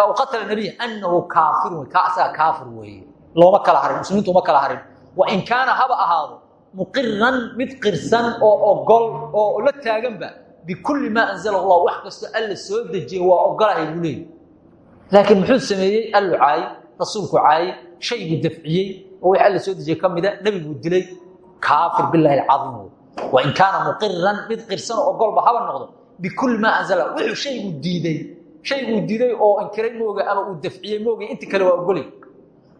aw qatala nebiya anahu kaafirun kaa asaga kaafir weeye. Looma kala harin muslimiintu uma kala harin. Wa in kaana haba ahaado muqiran mid qirsan oo ogol oo la taaganba bikulli maa anzala allah wax kastoo alla soo dejiyey waa ogolahay buu laakiin muxuu sameeyey? Allu caayey rasuulku caayey shay buu dafciyey oo wix alla soo dejiyey ka mida nebiguu dilay. Kaafir bilaahi alcaiim wain kaana muqiran mid qirsan oo ogolba haba noqdo bikulli maa anzala wuxuu shayguu diiday. Shayguu diiday oo inkiray mooga ama uu dafciyey mooga inti kale waa ogolay.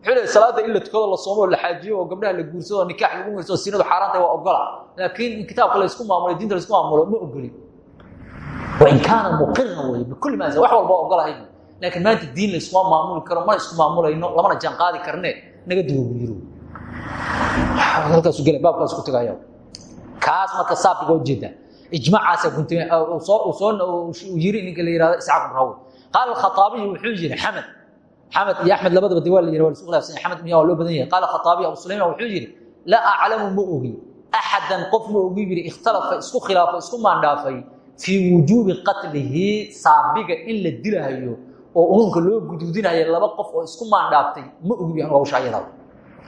Wuxuu salaada in la tukado la soomo oo la xaajiyo oo gabdhaha la guursado oo nikaax lagu marso sinadu xaaraanta waa ogola. Laakiin in kitaabka laysku maamulo diinta laysku maamulo ma ogoli wain kaana muqiran wey bikulli maa anzala wax walba ogolahay. Laakiin maanta diin layskuma maamuli karo mana isku maamulayno lamana jaan qaadi karne naga duwo buu yiri halkaasu gela baabkaasu ku tegaya kaas marka saabiga ujeeda ijmaacaasa yiri ninka la yihahdo isxaaq ibn rawi qaala wuxuu yiri xamed xamed iyo axmed labadaba de la yiri waa lasu xamed miyaa loo badan yahay. Qaala khaaabiyi abu sulayman wuxuu yiri laa aclamu ma ogi. Qof ma ogi ikhtalafa isku khilaafay isku maandhaafay fii wujuubi qatlihi saabiga in la dilahayo oo unuunka loo guduudinayo laba qof oo isku maandhaaftay ma ogi anu hawsha ayada.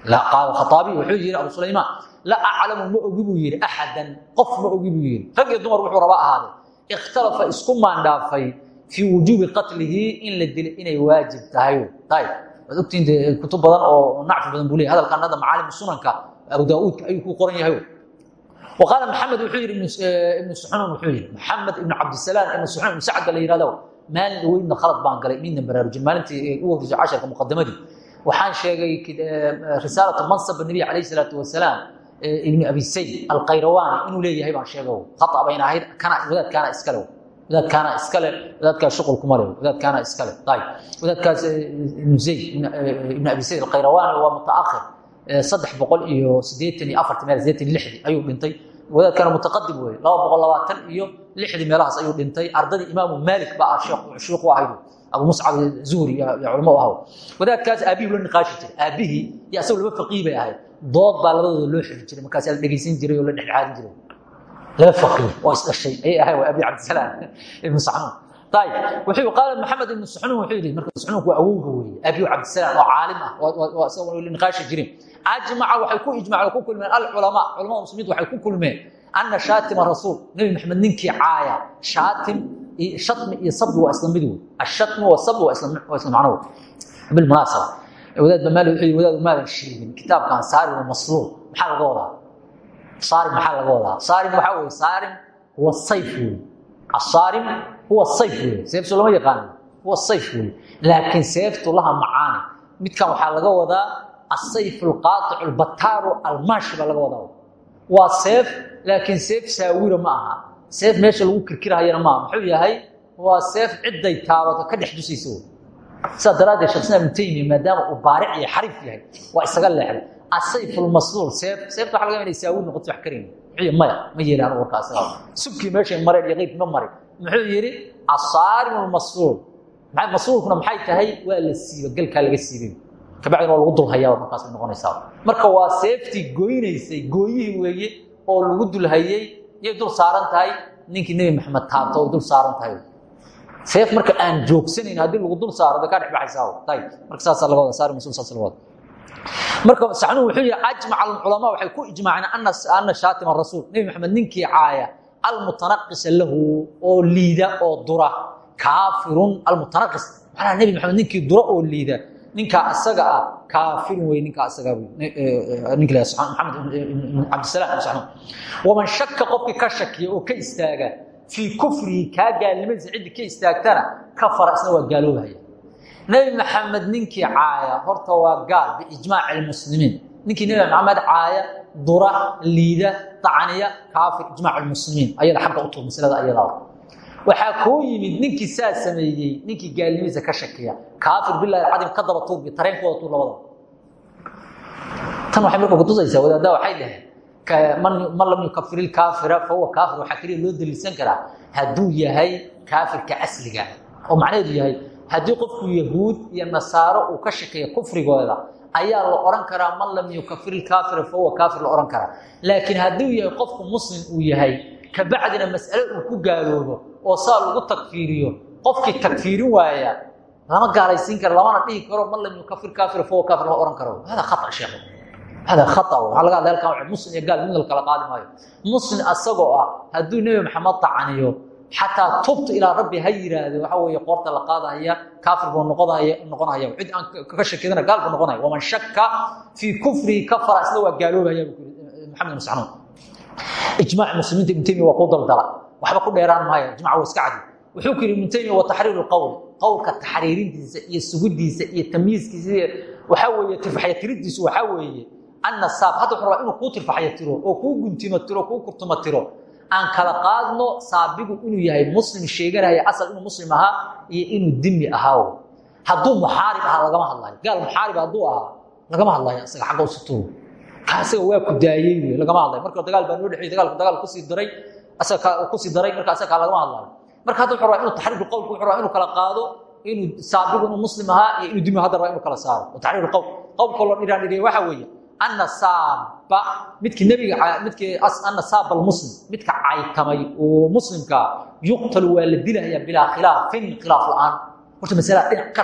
Qaala wuxuu yiri abu sulaymaan la aclamu ma ogi buu yidhi axadan qof ma ogi buu yidhi. Rag iyo dumar wuxuu rabaa ahaaday ikhtalafa isku maandhaafay fii wujuubi qatlihi in la dilo inay waajib tahay waad ogtiin kutub badan oo nacfi badan buu leey hadalkan hadda macaalim sunanka abu daauudka ayuu ku qoran yahay wa qaala wuxuu yidhi ibnu suxunan wuxuu yidhi maxamed ibnu cabdisalaam ibnu suxunan ibnu sacadka la yihahdo maalin weydna khalad baan galay midna baraarujin waxaan sheegay risaalatu mansab nabiy calayh salaatu wasalaam ibn abi sayd alkhayrawaani inuu leeyahay baan sheega aa bayna ahayd wadaadkaana iskale wadaadkaana iskale wadaadkaas shuqul kuma le wadaadkaana iskale wadaadkaas ibn abi sayd alkhayrawaani waa mutaakhir. Saddex boqol iyo siddeetan iyo afarti meel sideetan iyo lixdii ayuu dhintay. Wadaadkaana mutaqadim wey laba iyo lixdii meelahaas ayuu dhintay. Ardadii imaamu maalik baa shiiku ahayd abu muscab zuhri culamo u ahaw. Wadaadkaas aabihii la niqaashi jiray. Aabihii iyo asagu laba ahayd dood baa labadooda loo xiri jiray markaas la dhegaysan jiray oo la dhexdhexaadin jiray. Laba faqiih oo isdhashay ayay ahayd waa abi cabdisalaam ibnu saxnuun ayib wuxuu qaala maxamed ibnu suxnuun wuxuu yidhi marka suxnuunku waa awowga weeye abiyu cabdisalaam oo caalim ah oo isaga la niqaashi jirin. Ajmaca waxay ku ijmaceen ku kulmeen alculamaa culamada muslimiintu waxay ku kulmeen ana shaatima rasuul nebi maxamed ninkii caaya shaatim shatmi iyo sabri waa isla mid wey ashatmi wasabri waa isla macno wey bilmunaasaba wadaad bamaali wuxuu yidhi wadaad maadan sheegin kitaabkan saarim wa masluul maxaa laga wadaa? Saarim maxaa laga wadaa? Saarim waxaa weye saarim huwa sayf wey asaarim huwa sayf wey seeftu huwa sayf wey laakiin laha macaani. Midkan waxaa laga wadaa asayf alqaaicu albataaru almaashi baa laga wadaa. Waa seef laakiin seef saawira ma aha. Seef meesha lagu kirkirahayana maaha muxuu yahay waa seef cidday taabato ka dhex dusaysa wey sidaa daraaddeed shekh islam ibnu taymiya maadaama uu baaric iyo xariif yahay waa isaga leexday asayf almasluul seef seefta waxa laga inay saawir noqoto wax karin muxuu maya ma yeelaan warkaas subkii meeshay mareen iyo qeybkii ma marin muxuu yidhi asaarim almasluul masluulkuna maxay tahay? Waa la siiba galkaa laga siibay. Kabacdina waa lagu dulhayaa markaas bay noqonaysaa. Marka waa seeftii goynaysay gooyihii weeye oo lagu dulhayey yay dul saaran tahay ninkii nebi maxamed taabto ay dul saaran tahay seef marka aan joogsanayn haddii lagu dul saaro bay kaa dhex baxaysaa ayib marka saasaa laga wada saari masul saas laga wada marka sacnuhu wuxuu yihi ajmaca alculamaa waxay ku ijmaaceen ana shaatima rasuul nebi maxamed ninkii caaya almutanaqisa lahu oo liida oo dura kaafirun almutanaqis macnaha nebi maxamed ninkii dura oo liida ninkaa asaga ah kaafirun wey ninkaa asaga ninka maxamed cabdisalaam ibn saxnuun waman shaka qofkii ka shakiya oo ka istaaga fii kufrihi kaa gaalnimadiisa ciddii ka istaagtana kafara isna waa gaaloobahaya nebi maxamed ninkii caaya horta waa gaal biijmaaci lmuslimiin ninkii nebi maxamed caaya dura liida tacniya kaafir ijmaac lmuslimiin ayada xagga u tuur maslada ayadaa waxaa kuu yimid ninkii saa sameeyey ninkii gaalnimadiisa ka shakiya kaafir bilahi cadim ka daba tuurbi tareenkooda tuur labada tan waxay marka kutusaysaa wadaaddaa waxay dhaheen man lam yukafir ilkaafira fahuwa kaafir. Waxaa keliya loo daliilsan karaa hadduu yahay kaafirka asliga oo macnaheedu yahay haddii qofku yahuud iyo nasaaro uu ka shakeeya kufrigooda ayaa la ohan karaa man lam yukafir ilkaafira fahuwa kaafir la ohan karaa. Laakiin hadduu yahay qofku muslim uu yahay kabacdina mas'ale uu ku gaaloobo oo saa lagu takfiiriyo qofkii takfiirin waaya lama gaalaysiin karo lamana dhihi karo man lam yukafir kaafira fahuwa kaafir lama ohan karo. Hada khata sheekh hada khata waxaa laga hadla halkan muslim iyo gaal mid la kala qaadi maayo muslim asagoo ah hadduu nebi maxamed tacaniyo xataa tubtu ilaa rabbi ha yiraahdo waxa weeye qoorta la qaadaya kaafir buu noqonaya noqonaya cid aan kaga shakidana gaal buu noqonaya waman shakka fii kufrihi kafara isna waa gaaloobaya buu yiri maxamed ibn sacnuun ijmaac muslimiinta ibn taymiya waa ku daldala waxba ku dheeraan maayo ijmaac waa iska cadi wuxuu ku yiri ibn taymiya wa taxriiru lqowl qowlka taxriirintiisa iyo sugidiisa iyo tamyiiskiisa waxaa weeye tirfaxyatiridiisu waxaa weeye ana saab hadda wuxuu rabaa inuu kuu tirfaxyatiro oo kuu guntimatiro kuu kurtumatiro aan kala qaadno saabigu inuu yahay muslim sheeganaya asal inuu muslim ahaa iyo inuu dimi ahaaw hadduu muxaarib ahaa lagama hadlayo gaal muxaarib hadduu ahaa lagama hadlayo isaga xagga usituur isaga waa ku daayey lagama hadlayo marka dagaal baa noo dhexeeyey dagaalku dagaal ku sii daray asaga ku sii daray marka asaga lagama hadlayo marka hadda wuxuu inuu taxriiru qowlku wuxuu rabaa inuu kala qaado inuu saabigu inuu muslim ahaa iyo inuu dimi hadda inuu kala saaro taxriiru qowl qowlka loo dhiraan waxa weeye ana saaba midkii nebiga midkii ana saaba almuslim midka caytamay oo muslimka yuqtalu waa la dilayaa bilaa khilaafin khilaaf la'aan horta masalada dhinac ka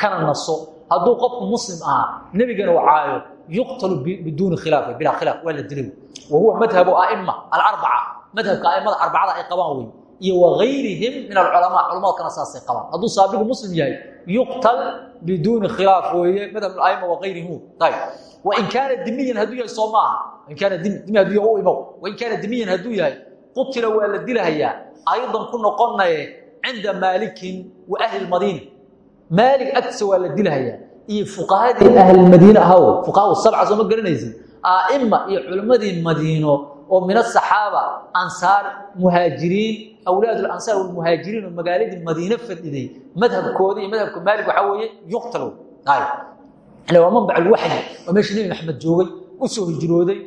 kana naso hadduu qofku muslim ahaa nebigana uu caayo yuqtalu biduuni khilaaf bilaa khilaaf waa la dilay wa huwa madhabu aima alarbaca madhabka aimada arbacada ay qabaan wey iyo wagayrihim min alculamaa culamada kana saasay qabaan hadduu saabigu muslim yahay yuqtal biduuni khilaaf weeye madhab aima wagayrihim ayb wain kaana dimiyan hadduu yahay soo maaha. In kaana dimi hadduu yahay u imow wain kaana dimiyan hadduu yahay qutila waa la dilahayaa. Aydan ku noqonaye cinda maalikin wa ahli madiina maalig agtiisa waa la dilahayaa. Iyo fuqahadii ahlilmadiine ahaw fuqahau sabca soo ma garanaysin aa'ima iyo culimmadii madiino oo min asaxaaba ansaar muhaajiriin awlaad ansaar walmuhaajiriin oo magaaladii madiine fadhiday madhabkooda iyo madhabka maalig waxaa weeye yuqtalo waa manbac alwaxyi waa meesha nebi maxamed joogay u soo hijrooday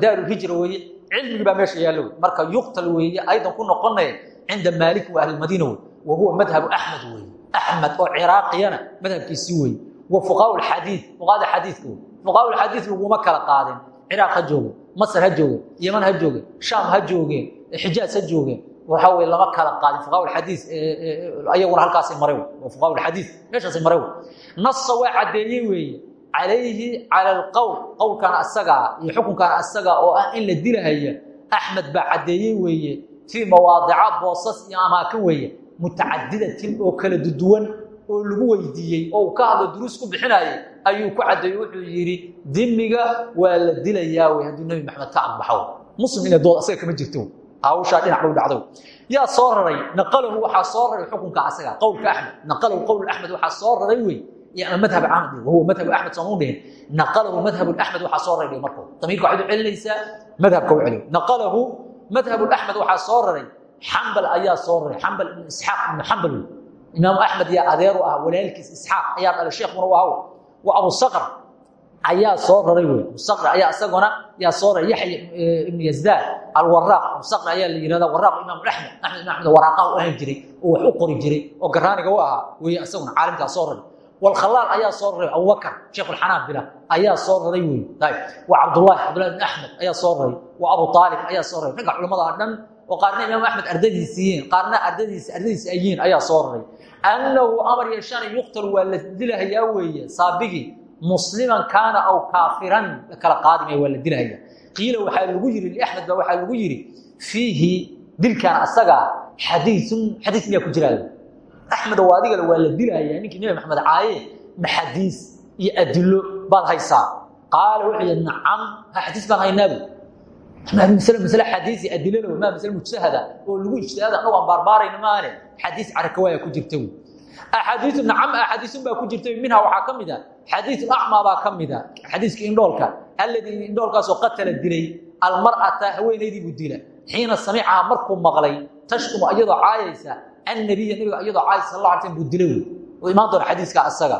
daarulhijra weeye cilmigii baa meesha yaallo. Wey marka yuqtal weeye aydan ku noqonaya cinda maalik wa ahlilmadiina wey wa huwa madhabu axmed weeye. Axmed oo ciraaqiyana madhabkiisii weeye. Wa fuqaau lxadiid fuqaada xadiidka wey fuqaau lxadiid laguma kala qaadin. Ciraaq ha jooge masar ha jooge yeman ha jooge shaam ha joogeen xijaaz ha joogeen waxaa weye lama kala qaadin fuqaau lxadiid ayaguna halkaasay maray waa fuqaau lxadiid meeshaasay maray nasa waa caddeeyey weeye calayhi cala alqowl qowlkan asagaa iyo xukunkan asaga oo ah in la dilahaya axmed baa caddeeyey weeye fii mawaadica boosas iyo amaakin weeye mutacadidatin oo kala duduwan oo lagu weydiiyey oo ka hadlo duruus ku bixinayay ayuu ku caddeeyey wuxuu yidhi dimiga waa la dilayaa wey hadduu nebi maxamed ka adbaxo muslim dood asaga kama jirto hawshaa dhinac dhow dhacdo yaa soo naqalahu waxaa soo raray asaga qowlka axmed. Naqalahu qowl axmed waxaa soo raray wey madhab axmed wahuwa madhabu axmed soomau dhihin naqalahu madhabu axmed waxaa soo raray marko damiirka waxaad u celinaysaa madhabka u celiyo naqalahu madhabu axmed waxaa soo raray. Xambal ayaa soo raray. Xambal ibn isxaaq ibn xambal. Wey imaamu axmed yaa adeeru ah walaalkiis isxaaq. Ayaa dhalay sheekhuna u ahaw. Wa abu saqr ayaa soo raray wey musaqri ayaa isaguna yaa soo raray. Yaxya ibnu eh, yazdaan alwaraaq musaqri ayaa la yihahda waraaq imaamu axmed axmed ibn axmed waraaqaha u ahan jiray oo wax u qori jiray oo garaaniga u ahaa weeye isaguna caalimkaa soo raray. Wlkhalaal ayaa soo raray. Abubakr sheikh xanaabila ayaa soo raray wey wa cabdulahi cabdulahi bn axmed ayaa soo raray. Wa abu aalib ayaa soo raray. Ragga culamadaha dhan oo qaarna imaam axmed ardadiisi yihiin qaarna ardadiisi ardadiisi ay yihiin ayaa soo raray. Annahu amar yeeshana yuqtalu waa la dilahayaa weeye saabigii musliman kana aw kafiran kala qaadimay wala dilahaya qiila waxa lagu yiri li Ahmad ba waxa lagu yiri fihi dilkan asaga hadithun hadith ya ku jiraa axmed oo adigale waa la nebi maxamed caaye maxadiis iyo adilo baad haysaa. Qaala wuxuu yidhi nacam ha xadiis baan haynaabu masle xadiis iyo adilana maa masle mujtahada oo lagu ijtihaada annagu aan baarbaarayna maane xadiis carakawaaya ku jirta axaadiisu nacam axaadiisun baa ku jirta minha waxaa ka xadiisu acmaa baa ka mid a xadiiska indhoolka alladii indhoolkaasoo qatala dilay almar'ata haweenaydii buu dila xiina samicaha markuu maqlay tashkumu iyadoo caayaysa annabiya nabiga iyadoo caaysa sal alay slam buu dilay wey. Imaan doona xadiiska asaga.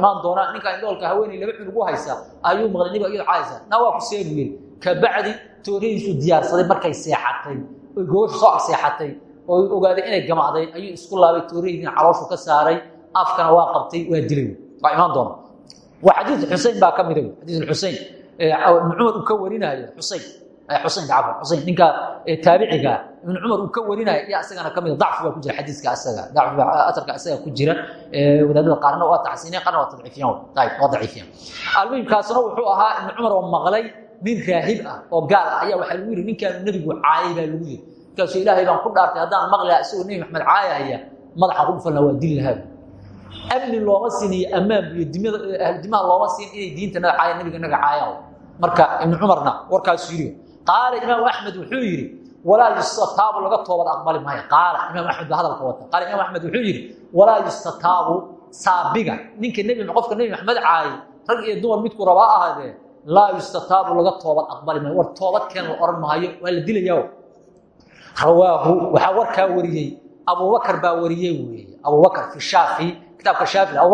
Imaan doona ninkaa indhoolka haweeney laba cunug u haysa ayuu maqlay niba iyado caaysa na waa ku seebu yiri kabacdi tooradiisu diyaarsaday markay seexatay. Oy gobashu soo ag seexatay. Oo ogaaday inay gamacday. Ayuu isku laabay tooradiina calooshu ka saaray. Afkana waa qabtay waa dilay waa imaan doona waa xadiis xusein baa ka mida xadiis xusein ibn cumar uu ka warinaayo xusein xuseynka cafan xusein ninka taabiciga ibn cumar uu ka warinaayo iyo asagana ka mida dacfi baa ku jira xadiiska asaga. Atarka asaga ku jira. Wadaadada qaarna waa taxsiiniyeen qaarna waa tadciifiyeen ayib waa daciifiyeen almuhimkaasna wuxuu ahaa ibn cumar oo maqlay nin raahib ah oo gaal ah. Ayaa waxaa lagu yidhi ninkaanu nebigu caayay baa lagu yidhi. Markaasuu ilaahay baan ku dhaartay. Haddaan maqli lahaa isagoo nebi maxamed caayahaya madaxaan ku dhufan lahaa waa dili lahaa amni looma siin iyo ammaan iyo dimaha looma siin inay diinta naga caayaan nabiga naga caayaan marka ibnu cumarna warkaasuu yidhi qaala imaamu axmed wuxuu yidhi walaa yustataabu laga toobad aqbali maayo. Qaala imaam axmed hadalka wata qaala imaam axmed wuxuu yidhi walaa yustataabu saabiga. Ninka nebi qofka nebi maxamed caayay rag iyo dumar midku rabaa ahaadee laa yustataabu laga toobad aqbali maayo. War toobad keen la oran maayo waa la dilayaa rawaahu waxaa warkaa wariyey abubakar baa wariyey weeye abubakar fi shaafi kitaabka shaafi la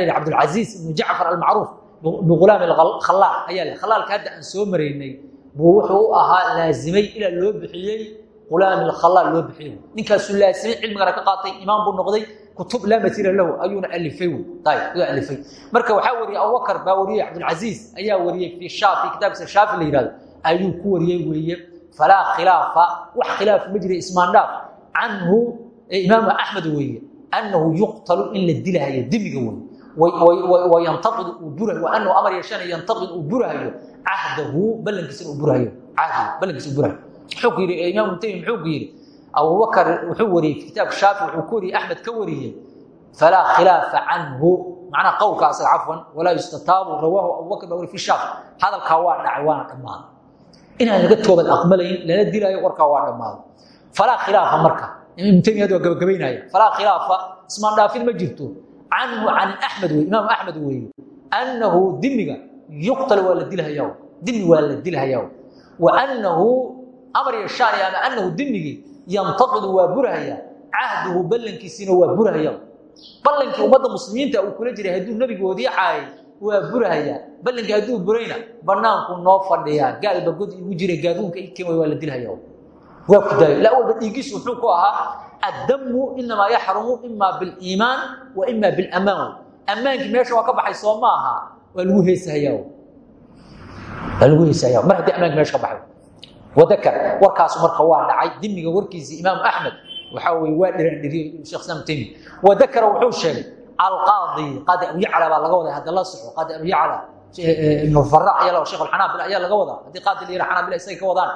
yidhi cabdulcaziiz ibnu jacfar almacruuf bigulaam khalaal ayaa le khalaalka hadda aan soo maraynay buu wuxuu u ahaa laazimay ilaa loo bixiyey qulaam alkhalaal loo bixiyey. Ninkaasuu laazimay cilmigana ka qaatay imaam buu noqday kutub laa matila lahu ayuuna alifay alifay. Marka waxaa wariyey abubakar baa wariyey cabdulcaziiz ayaa wariyey fi shaafi kitaabkiisa shaafi la yihahdo ayuu ku wariyey weeye falaa khilaafa wax khilaaf ma jira ismaandhaaf canhu imaamu axmed weeye annahu yuqtalu in la dilahayo dimiga wey wayantaid uu burayo waanahu amar yeeshana yantaqid uu burahayo cahdahu ballankiisana uu burahayo cahdahu ballankiisa uu burahayo muxuu ku yidhi imaam ibnu taymiya muxuu ku yidhi abubakar wuxuu wariyey fi kitaabka shaafi wuxuu ku wariyey axmed ka wariyey falaa khilaafa canhu macnaha qowlka asaga cafwan walaa yustataabu rawaahu abubakar baa wari fi shaafi hadalkaa waa dhacay waana dhammaaday inaan laga toobad aqbalayn lana dilaayo warkaa waa dhammaaday falaa khilaafa marka ibnu taymiya waa gabagabaynaya falaa khilaafa ismaandhaafin ma jirto canhu can axmed wey imaamu axmed weeye annahu dimiga yuqtal waa la dilhayaa dimi waa wa annahu amar yashaani ama annahu dimigii yantaqidu waa burahaya cahduhu ballankiisiina waa burahaya ballankii ummadda muslimiinta uu kula jiray hadduu nebigoodii caayay waa burahaya ballankii hadduu burayna banaanku noo fadhiyaa gaalba god igu jira gaaduunka iken waa la dilhaya waa ku daayo la walba dhiigiisu wuxuu ku ahaa addamu inamaa yaxrumu ima biliimaan wa ima bilamaan. Ammaankii meesha waa ka baxay soo ma aha waa lagu heesahaya waa lagu heesahaya mar haddii ammaanki meesha ka baxay. Wadakar warkaasu marka waa dhacay dimiga warkiisii imaamu axmed waxaa weye waa dhiraandhiriyey shekh islam taymi wadakara wuxuu sheegay alqaadi qaadi abu yacla baa laga wadaa hadda la soxo qaadi abu yacla ibnu fara ayaa shekh alxanaabila ayaa laga wadaa haddii qaadi la yira xanaabila isaga ka wadaan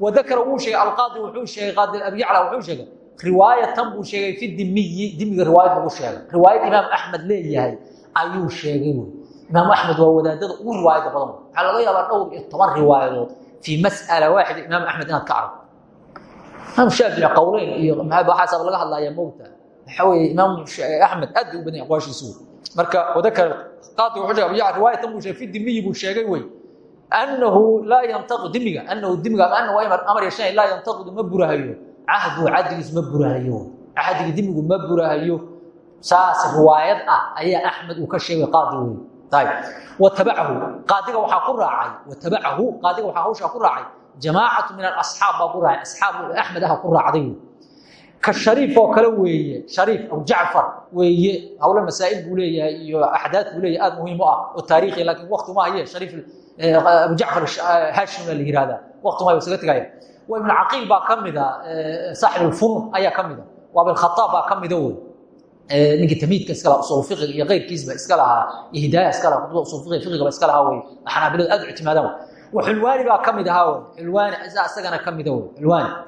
wadakara wuu sheegay alqaadi wuxuu sheegay qaadi abu yacla wuxuu sheegay riwaayatan buu sheegay fi dimiyi dimiga riwaayad lagu sheegay riwaayad imaam axmed leeyahay ayuu sheegay wy imaam axmed waa wadaadada ugu riwaayada badan waxaa laga yaabaa dhowr iyo toban riwaayadood fii mas'ala waaxida imaam axmed inaad ka aragto imaam shaafici qowleyn iyo waxaasaba laga hadlaya mowta waxaa weeye imaam axmed aad bay u badan aqwaashiisu marka wadakar qaadi wuxuu sheegay abu yacla riwaayatan buu sheegay fi dimiyi buu sheegay wey annahu laa yantaqid dimiga annahu dimiga ama annahu amar yashan laa yantaqidu ma burahayo cahdu cadigiisu ma burahayo cahdiga dimigu ma burahayo saas riwaayad ah ayaa axmed uu ka sheegay qaadi wey ayb watabacahu qaadiga waxaa ku raacay watabacahu qaadiga waxaa hawshaa ku raacay jamaacatu min alasxaab baa ku raacay asxaab axmed aha ku raacday ka shariif oo kale weeye shariif aw jacfar weeye hawle masaa'il buu leeyahay iyo axdaad buu leeyahay aad muhiim u ah oo taariikhi laakiin waqti uma haye shariif abu jacfar haashim la yihahdaa waqti uma isaga tegaya waa ibnu caqiil baa ka mida saaxib alfunun ayaa ka mida. Waa bilkhataab baa ka mida wey. Ninkii tamiidka iska lahaa usul fiqiga iyo keyrkiisba iska lahaa iyo hidaaya iska lahaa kutubda usul fiqiga fiqigaba iska lahaa wey. Xanaabiladu aad u ictimaadaan wey. Xulwaani baa ka mid ahaa wey. Xulwaani isagana ka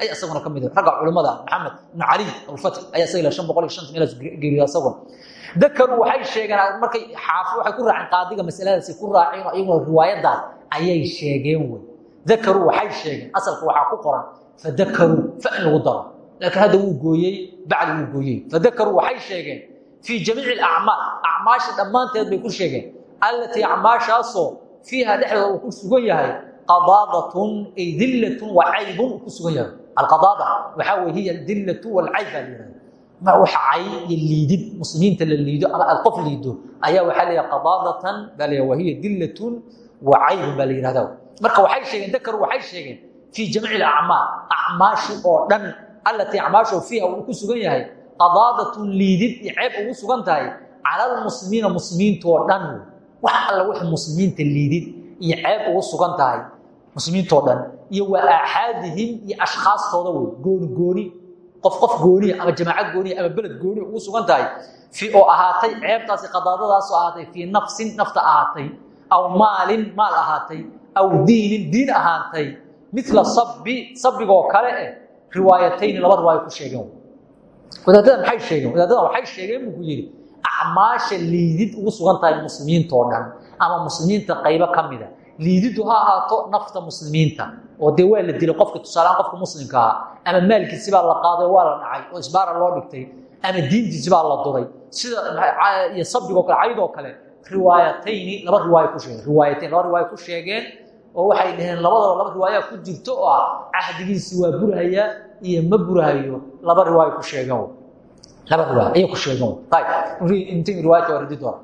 ay isaguna ka mida. Ragga culimmada maxamed ibnu cali alfatri ayaa isaga shan boqol iyo shanta meelaas geeriyo isaguna dakaru waxay sheegeen markay xaafo waxay ku raaceen qaadiga masaladaasi ku raaceen iyaguna riwaayadaas ayay sheegeen wey. Dakaruu waxay sheegeen asalka waxaa ku qoran fa in lagu daro. Laakiin hadda wuu gooyey bacdi wuu gooyey. Fadakaruu waxay sheegeen fii jamiici alacmaal acmaasha dhammaanteed bay ku sheegeen. Allatii acmaashaasoo fiiha dhexdooda uu ku sugan yahay qadaadatun ay dillatun wa caybun uu ku sugan yahay. Alqadaada waxaa weye hiya aldillatu walcayb baa cay iyo liidid muslimiinta la liido ama aad qof liido ayaa waxaa leeyaha qadaadatan baa leeyaha wahiya dillatun wa caybun baa la marka waxay sheegeen dakaru waxay sheegeen fii jamiici acmaal acmaashi oo dhan allatii acmaasho fiiha uu ku sugan yahay qadaadatun liidid iyo ugu sugan tahay cala almuslimiina muslimiintoo dhan. Wax alla wix muslimiinta liidid iyo ugu sugan tahay muslimiintoo dhan iyo wa aaxaadihim iyo ashkhaastooda wey gooni gooni qof qof gooniya ama jamaacad gooniya ama beled gooniya ugu sugan tahay oo ahaatay ceebtaasi qadaadadaasoo ahaatay fii nafsin nafta ahaatay aw maalin maal ahaatay aw diinin diin ahaatay mila sabi sabigoo kale eh riwaayatayni laba riwaayo ku sheegeen wadaadada maxay sheegeen? Wadaadada waxay sheegeen buu ku yidhi acmaasha liidid ugu sugan tahay muslimiintoo dhan ama muslimiinta qaybo ka mida liididu ha ahaato nafta muslimiinta oo dee waa la dilay qofka tusaaleaan qofka muslimka ahaa ama maalkiisibaa la qaaday waa la dhacay oo isbaara loo dhigtay ama diintiisibaa la duray. Sida iyo sabigoo kale caydoo kale riwaayatayni laba riwaayo ku sheegeen. Riwaayatayn laba riwaayo ku sheegeen oo waxay dhaheen labadaba laba riwaaya ku jirto oo ah cahdigiisi waa burhaya iyo ma burhayo laba riwaayo ku sheegeen. Laba riwaaya ayay ku sheegeen. Ayb riwaayadka waa ridi doona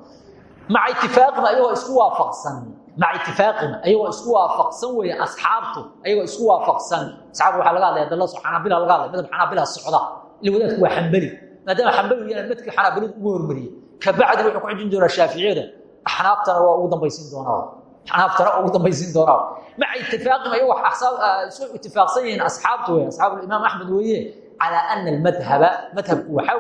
maca itifaaqina ayagoo isku waafaqsan maca itifaaqina ayagoo isku waafaqsan weeye asxaabtu ayagoo isku waafaqsan asxaabtu waxaa laga hadlaya dalla xanaabila laga hadlaya madhab xanaabila socda ila wadaadku waa xambali maadaama xambali yana madkii xanaabiladu ugu hormariyey kabacdi wuxuu ku xijin doonaa shaaficiyada axnaabtana waa ugu dambaysiin doonaa axnaabtana ugu dambaysiin doonaa maca itifaaqina ayagoo isku itifaaqsan yihiin asxaabtu wey asxaabu imaam axmed weeye calaa ana almadhaba madhabku waxaa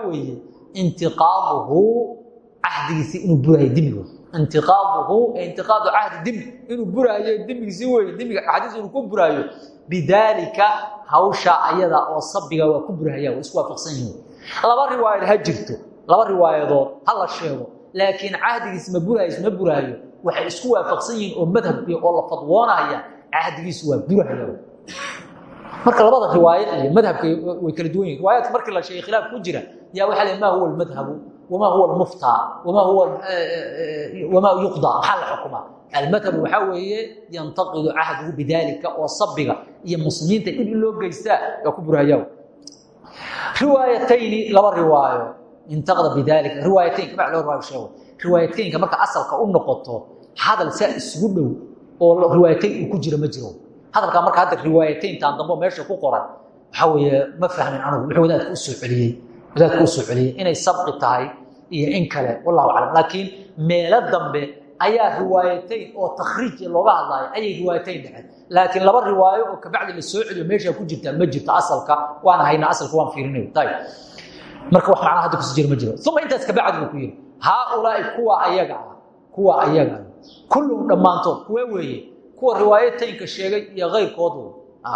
cahdigiisi inuu burayo dimigood intiqaaduhu intiqaadu cahdi dimi inuu buraayo dimigiisi wey dimiga axdiis inuu ku buraayo bidaalika hawsha ayada oo sabiga waa ku burahaya waa isku waafaqsan yihiin. Laba riwaayad ha jirto laba riwaayadood ha la sheego laakiin cahdigiis ma buraayo ma buraayo waxay isku waafaqsan yihiin oo madhabkii oo la fadwoonaya cahdigiisu waa burahaya. Marka labada riwaayad iyo madhabka way kala duwan yihiin riwaayaadka markii la sheegay khilaaf ku jira yaa waxaa le ma huwa almadhabu wma huwa huwa wama yuqda maxaa la xukumaa almadhabu waxaa weeye yantaqidu cahduhu bidaalika oo sabiga iyo muslimiinta dhib in loo geystaa waa ku burhayaa riwaayatayni laba riwaayo intaqda bidaalika riwaayatayn kabac loo riwaayo sheego riwaayataynka marka asalka u noqoto hadal saa isugu dhow oo riwaayatayn uu ku jiro ma jiro hadalkaa marka hadda riwaayatayntan dambo meesha ku qoran waxaa weeye ma fahmin anugu wuxuu wadaadka u soo celiyey wadaadka u soo celiyey inay sabqi tahay iyo in kale wallahu aclam. Laakiin meelo dambe ayaa riwaayatayn oo takhriij looga hadlaayo ayay riwaayatayn dhexeen laakiin laba riwaayo oo kabacdi la soo celiyo meeshaa ku jirtaa ma jirto asalka. Waana haynaa asalka waan fiirinay ayib marka wax macnaa hadda kusi jira ma jiro. Uma intaas kabacdi buu ku yidhi haaulaai kuwa ayaga ah kuwa ayaga kulluhum dhammaantood kuwe weeye kuwa riwaayataynka sheegay iyo kayrkood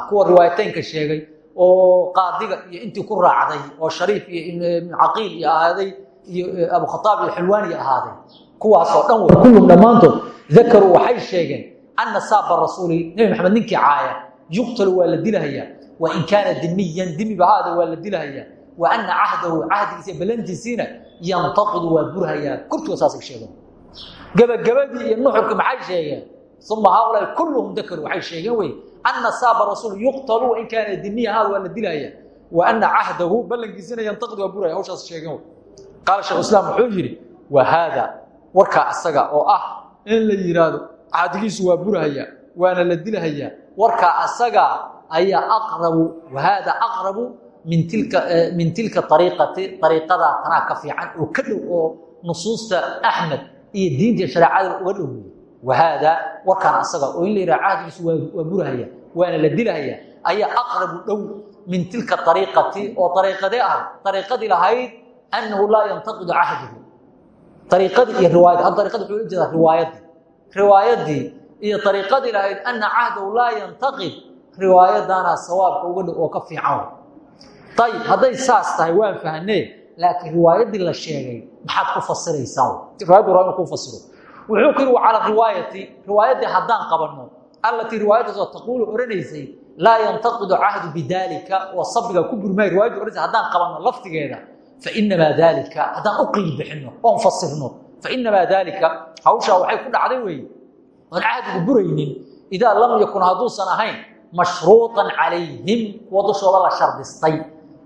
kuwa riwaayataynka sheegay oo qaadiga iyo intii ku raacday oo shariif iyo caqiil iyo ahaaday iyo abu khataab iyo xilwaani ahaaday kuwaasoo dhan wey kullum dhammaantood dakaruu waxay sheegeen anna saaba rasuuli nebi maxamed ninkii caaya yuqtalu waa la dilahayaa wa in kaana dimiyan dimiba haada waa la dilahayaa wa anna cahdahu cahdigiisa ballantiisiina yantaqidu waa burhayaa kurtuga saasay sheegeen. Gabagabadii iyo nuxurkii maxay sheegeen? Uma haaulaai kulluhum dakaru waxay sheegeen wey ana saaba rasuul yuqtalu wain kaana dimiya haada waa la dilaya wa ana cahdahu ballankiisina yantaqid waa buraya hawshaas sheegen qaala shekh islaam wuxuu yidhi wa haada warkaa asaga oo ah. In la yidhaahdo cahdigiisu waa burhaya waana la dilhayaa warkaa asaga ayaa aqrabu wa haada aqrabu min tilka min tilka ariiqati ariiqadaa tanaa ka fiican oo ka dhow oo nusuusta axmed iyo diinta shareecada uga dhow wahaada warkaan asaga oo in la yidhaha cahdigiisu waa burhaya waana la dilahaya ayaa aqrabu dhow min tilka ariiqati oo ariiqadee ahayd ariiqadii lahayd annahu laa yantaqidu cahduhu ariiqadii iyo riwaayad ariiqadi wuxuu la jeedaa riwaayadii riwaayadii iyo ariiqadii lahayd anna cahdahu laa yantaqid riwaayadaana sawaabka uga dhow oo ka fiican ayib hadday saas tahay waan fahnee laakiin riwaayadii la sheegay maxaad ku fasiro wuxuu ku yidhi wa cala riwaayati riwaayaddii haddaan qabanno allatii riwaayadaasoo taquulu odhanaysay laa yantaqidu cahdu bidaalika oo sabiga ku burmay laftigeeda fainamaa daalika haddaan u qiil bixinno oon fasirno fainamaa daalika hawshaa waxay ku dhacday weeye oon cahdigu buraynin idaa lam yakun hadduusan ahayn mashruuطan calayhim kuwa dushooda la shardistay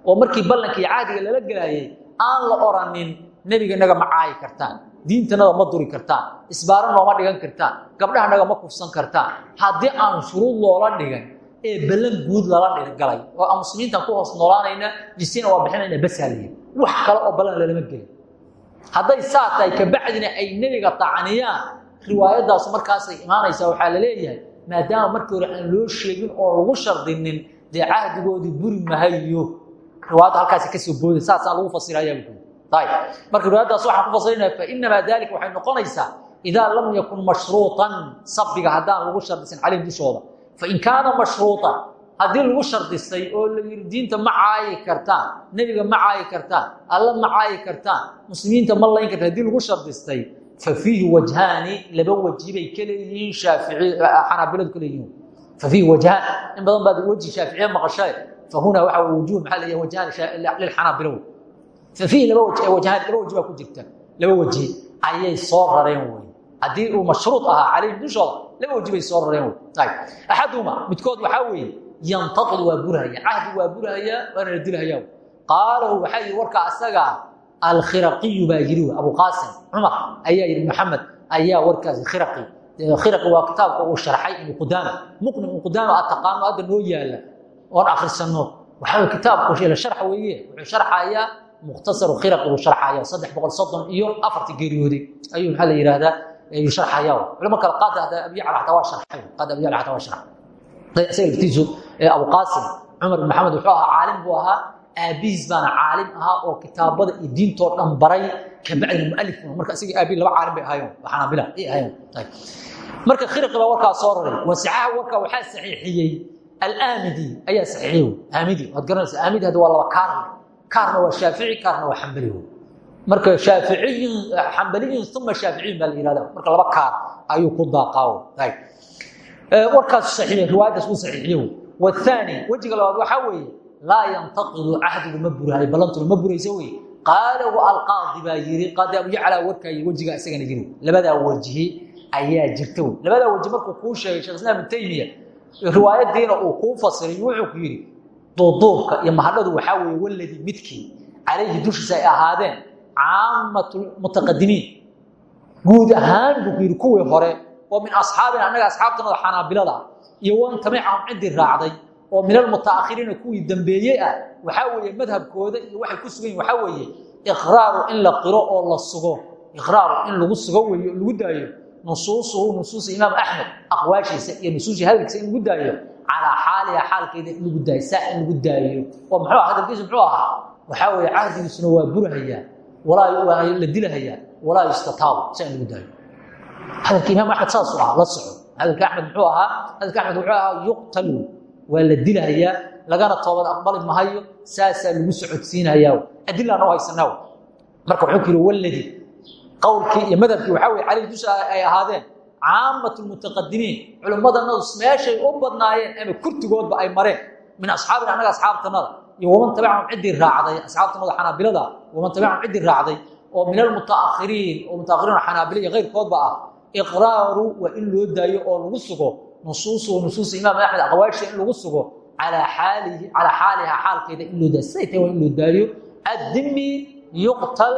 oo markii ballankii cahdiga lala gelaayay aan la oranin nebiga inaga ma caayi kartaan diintanada ma duri kartaan isbaaro nooma dhigan kartaan gabdhahanaga ma kufsan kartaan haddii aan shuruud loola dhigan ee ballan guud lala dhirgalay oo aan muslimiintan ku hoos noolaanayna jisiina waa bixinayna basaaliya wax kale oo ballan lalama gelin. Hadday saa tahay kabacdina ay nebiga tacniyaan riwaayadaasu markaasay imaanaysaa waxaa la leeyahay maadaama markii hore aan loo sheegin oo lagu shardinin dee cahdigoodii buri mahayo riwaayadda halkaasi ka soo booday saasaa lagu fasirayaa bu ayb marka riwaayaddaas waxaan ku fasirinayaa fainamaa dalika waxay noqonaysaa idaa lam yakun mashruuطan sabbiga haddaan lagu shardisan calayhim dushooda fain kaana mashruuطan haddii lagu shardisay oo la yidhi diinta ma caayi kartaan nebiga ma caayi kartaan alla ma caayi kartaan muslimiinta ma layn karta. Hadii lagu shardistay fa fiihi wajhaani laba waji bay ka leeyihiin shaafici xanaabiladu ka leeyihiin. Fa fiihi wajhaan in badan baad weji shaaficiye maqashae fa huna waxa wujuh maxaa leeyahay wajhaan lilxanaabilow fa fiihi laba waji wajhaan laba waji ku jirta. Laba waji ayay soo rareen wey. Haddii uu mashruuط ahaa calayhim dushooda laba waji soo rareen wey. Axaduma midkood waxaa weeye yantaqidu waa burhaya cahdi waa burhaya waana la dilhayaa qaalahu waxaa yihi warka asagaa alkhiraqiyu baa yiri abu qaasim cumar ayaa yihi maxamed ayaa warkaasi khiraqi khiraqi waa kitaabka uu sharxay ibnu qudaama muqni ibnu qudaama a taqaano hadda noo yaalla oon akhrisano waxaa kitaabku sharxa weeye wuxuu sharxayaa mukhtasaru khiraqi buu sharxaya saddex boqol soddon iyo afartii geeriyooday ayuu maxaa la yihahdaa ayuu sharxaya culimo kale qaada abiyacal xataa waa sharxay qaada abiyacal xataa waa sharxay isaga laftiisu abu qaasim cumar bin maxamed wuxuu ahaa caalim buu ahaa. Aabihiis baana caalim ahaa oo kitaabada iyo diintoo dhan baray. Kabacdina mualif marka isaga aabihi laba caalim bay ahaayeen. Xanaabila ay ahaayeen. Marka khirqi baa warkaa soo raray. Wasaxaha warkaa waxaa saxiixiyey. Alaamidi ayaa saxiixiyey aamidi waad garanaysa aamidi hadda waa laba kaarle kaarna waa shaafici kaarna waa xambali marka shaaficiyun xambaliyun uma shaaficiyun baa la yihahda marka laba kaar ayuu ku daaqaawo warkaas riwaayadaas uu saxiixiyo. Wathani wejiga labaad waxaa weeye laa yantaqidu cahdigu ma burahay ballantuna ma buraysa wey qaalahu alqaadi baa yiri qaadi abu yaclaa warkaayo wejigaa isagana yiri labadaa wajihi ayaa jirta wey labadaa waji markuu kuu sheegay shekh islaam ibn taymiya riwaayadiina uu kuu fasiray wuxuu ku yidhi duuduubka iyo mahadhadu waxaa weeye waladii midkii calayhi dushiisa ay ahaadeen caamatu mutaqadimiin. Guud ahaan buu ku yidhi kuwii hore oo min asxaabina annaga asxaabtanada xanaabilada. Iyo wan tamicahum ciddii raacday oo min almutaakhiriina kuwii dambeeyey ah. Waxaa weeye madhabkooda iyo waxay ku sugan yihiin waxaa weeye iqraaru in la qiro oo la sugo. Iqraaru in lagu sugo weeye lagu daayo. Nusuusuhu nusuusa imaam axmed aqwaashiisa iyo nusuushii hadalkiisa in lagu daayo. Calaa xaaliha xaalkeeda in lagu daayo saa in lagu cahdigiisuna waa burahayaa walaa dilahayaa. Walaa yustataabu saa in daayo hadalka imaam axmed saasuu ahaa la soco hadalka axmed muxuu ahaa hadalka axmed wuxuu ahaa yuqtalu waa la dilahayaa lagana toobad aqbali mahayo saasaa lagu socodsiinayaa. Adilaana u haysanaa marka wuxuu ku yidhi waladi qowlkii iyo madhabkii waxaa weye calayhi dusha ay ahaadeen caamatu lmutaqadimiin culimmadanadu meeshay u badnaayeen ama kurtigoodba ay mareen. Min asxaabina annaga asxaabtanada iyo waman tabicahum ciddii raacday asxaabtanada xanaabilada waman tabicahum ciddii raacday oo min almutaakhiriin oo mutaakhiriin xanaabila iyo keyrkoodba ah iqraaru waa in loo daayo oo lagu sugo nusuusuhu nusuusa imaam axmed aqwaasha in lagu sugo calaa xaalihi calaa xaaliha xaalkeeda in loo daayo siday tahay waa in loo daayo addimi yuqtal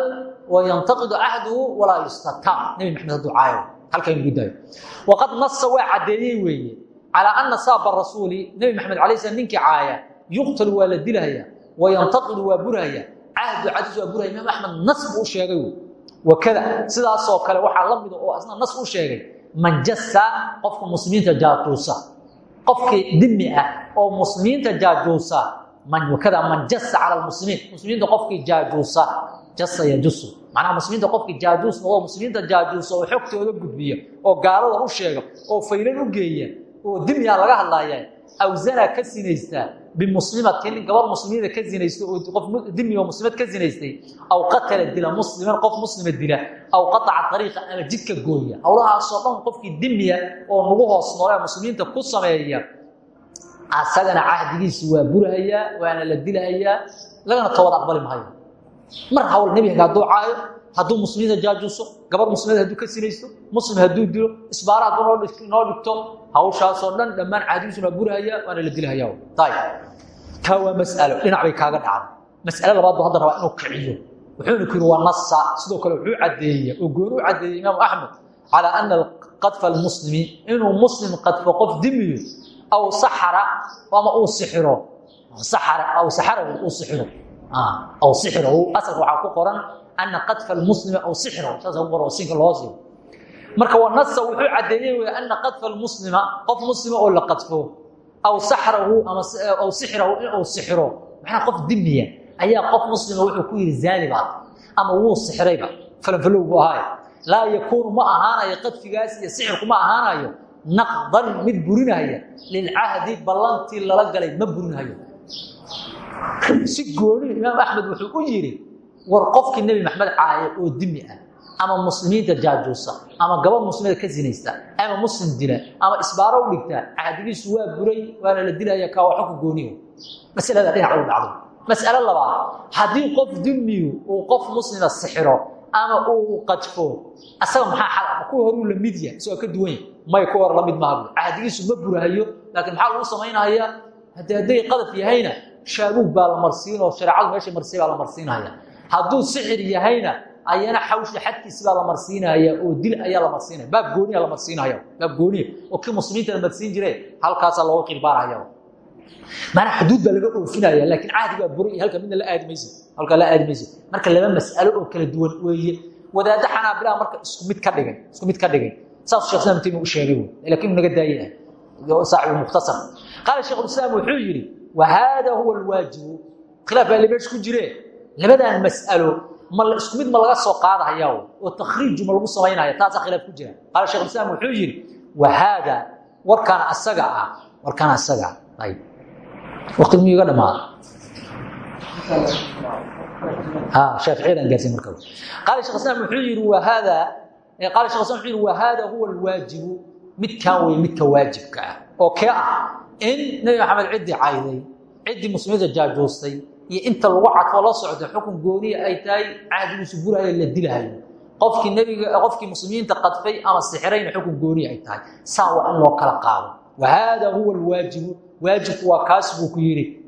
wayantaqidu cahduhu walaa yustatam nebi maxamed hadduu caayo lagu daayo waqad nasa waa caddeeyey weeye calaa ana saaba rasuuli nebi maxamed alay slam ninkii caaya yuqtalu waa la dilahaya wayantaqidu waa burhaya cahdu cadiis waa burhaya imaam axmed nas buu wakada. Sidaasoo kale waxaa la mida oo asna nas u sheegay man jasa qofka muslimiinta jaajuusa. Qofkii dimi ah oo muslimiinta jaajuusa wakada man jasa cala lmuslimiin muslimiinta qofkii jaajuusa jasa yajusu macnaha muslimiinta qofkii jaajuus noqdo muslimiinta jaajuusa oo xogtooda gudbiya oo gaalada u sheega oo faylan u geeya oo dimiya laga hadlaya awzana ka bimuslimatin gabar muslimiina ka zinaysta qof dimi oo muslimad ka zinaystay aw qatala dila musliman qof muslima dila aw qataca ariiqa ama jidka gooya howlahaasoo dhan qofkii dimiya oo nagu hoos noole muslimiinta ku sameeya asagana cahdigiisi waa burhayaa waana la dilahayaa lagana toobad aqbali maayo mar hawl nebiga hadduu caayo hadduu muslimiinta jaajuuso gabar muslimad hadduu ka sinaysto muslim hadduu dilo isbaara hadduu noo dhigto hawshaasoo dhan dhammaan cahdigiisuna waa burhayaa waana la dilahaya. Taa waa mas'alo dhinac bay kaaga dhacday mas'ale labaad buu hadda rabaa inuu kiciyo. Wuxuuna ku yidhi waa sidoo kale wuxuu caddeeye oo gooni u caddeeyey imaamu axmed calaa ana qadfa almuslimi inuu muslim qadfo qof dimiyo aw saxara ama uu sixiro. Aw saxarahu uu sixiro. Aw sixirahu asalka waxaa ku qoran ana qadfa almuslimi aw sixirahu saasa ku qoran sinka loo siiyo marka waa nasa wuxuu caddeeyey wey ana qadfa almuslima qof muslima oo la qadfo aw saxrahu ama aw sixirahu in uu sixiro maxaa qof dimiya ayaa qof muslima wuxuu ku yidhi zaalibaad ama wuu sixirayba falanfalow buu ahaayo laa yakuunu ma ahaanayo qadfigaas iyo sixirku ma ahaanayo naqdan mid burinaya lilcahdi ballantii lala galay ma burinayo si gooni imaam axmed wuxuu u yidhi war qofkii nebi maxamed caaye oo dimi ah ama muslimiinta jaajuusa ama gabadh muslimada ka sinaysta ama muslim dila ama isbaaro u dhigta cahdigiisu waa buray waana la dilaya kaa waa xukun gooniyo. Masalada dhinac u dhacdo. Mas'alo labaad haddii qof dimiyu uu qof muslima sixiro ama uu qadfo asaga maxaa xal kuwa horuu la mid yahay isagoo ka duwan may ku hor la mid maaha. Cahdigiisu ma burahayo laakiin maxaa lagu samaynaya haddii hadday qadaf yahayna shaabuug baa la marsiin oo shareecadu meesha marsiya baa la marsiinaya hadduu sixir yahayna ayana xawsha xadkiisi baa la marsiinaya oo dil ayaa la marsiinaya baab gooniya la marsiinaya baab gooniya oo kii muslimiinta la marsiin jiray halkaasaa looga qilbaanaya. Maanaa xuduud baa laga oofinaya laakiin cahdi baa bura iyo halka midna la aadi mayso halkaa la aadi mayso. Marka laba mas'alo oo kala duwan weeye. Wadaadda xanaabilaha marka isku mid ka dhigay isku mid ka dhigay. Saas sheekh islam taymi u sheegay wey laakiin uu naga daayay saaxibu mukhtasar. Qaala sheekh islaam wuxuu yidhi wa hada huwa alwaajibu. Khilaaf baa meesha ku jire labadaan masalo ma isku ma laga soo qaadahaya oo takriiju ma lagu samaynaya taasaa khilaaf ku jira. Qaala shekhulislaam wuxuu yidhi wa haada warkaan asaga ah warkaan asaga ah. Ayb waqtigu miyuu iga dhamaada? Haaficiyadaan gaarsiin marka qaala shekhislam wuxuu yidhi wa haada qaala shekhislam wuxuu yidhi wa haada huwa alwaajibu midkan wey midka waajibka ah oo kee ah in nabi maxamed ciddii cayday ciddii muslimiinta jaajuustay iyo inta lagu cadfo la socdo xukun gooniya ay tahay caadigiisu buraya la dilahayo qofkii nebiga qofkii muslimiinta qadfay ama sixirayna xukun gooniya ay tahay. Saa waa loo kala qaado. Wahada huwa alwaajibu waajibku waa kaas buu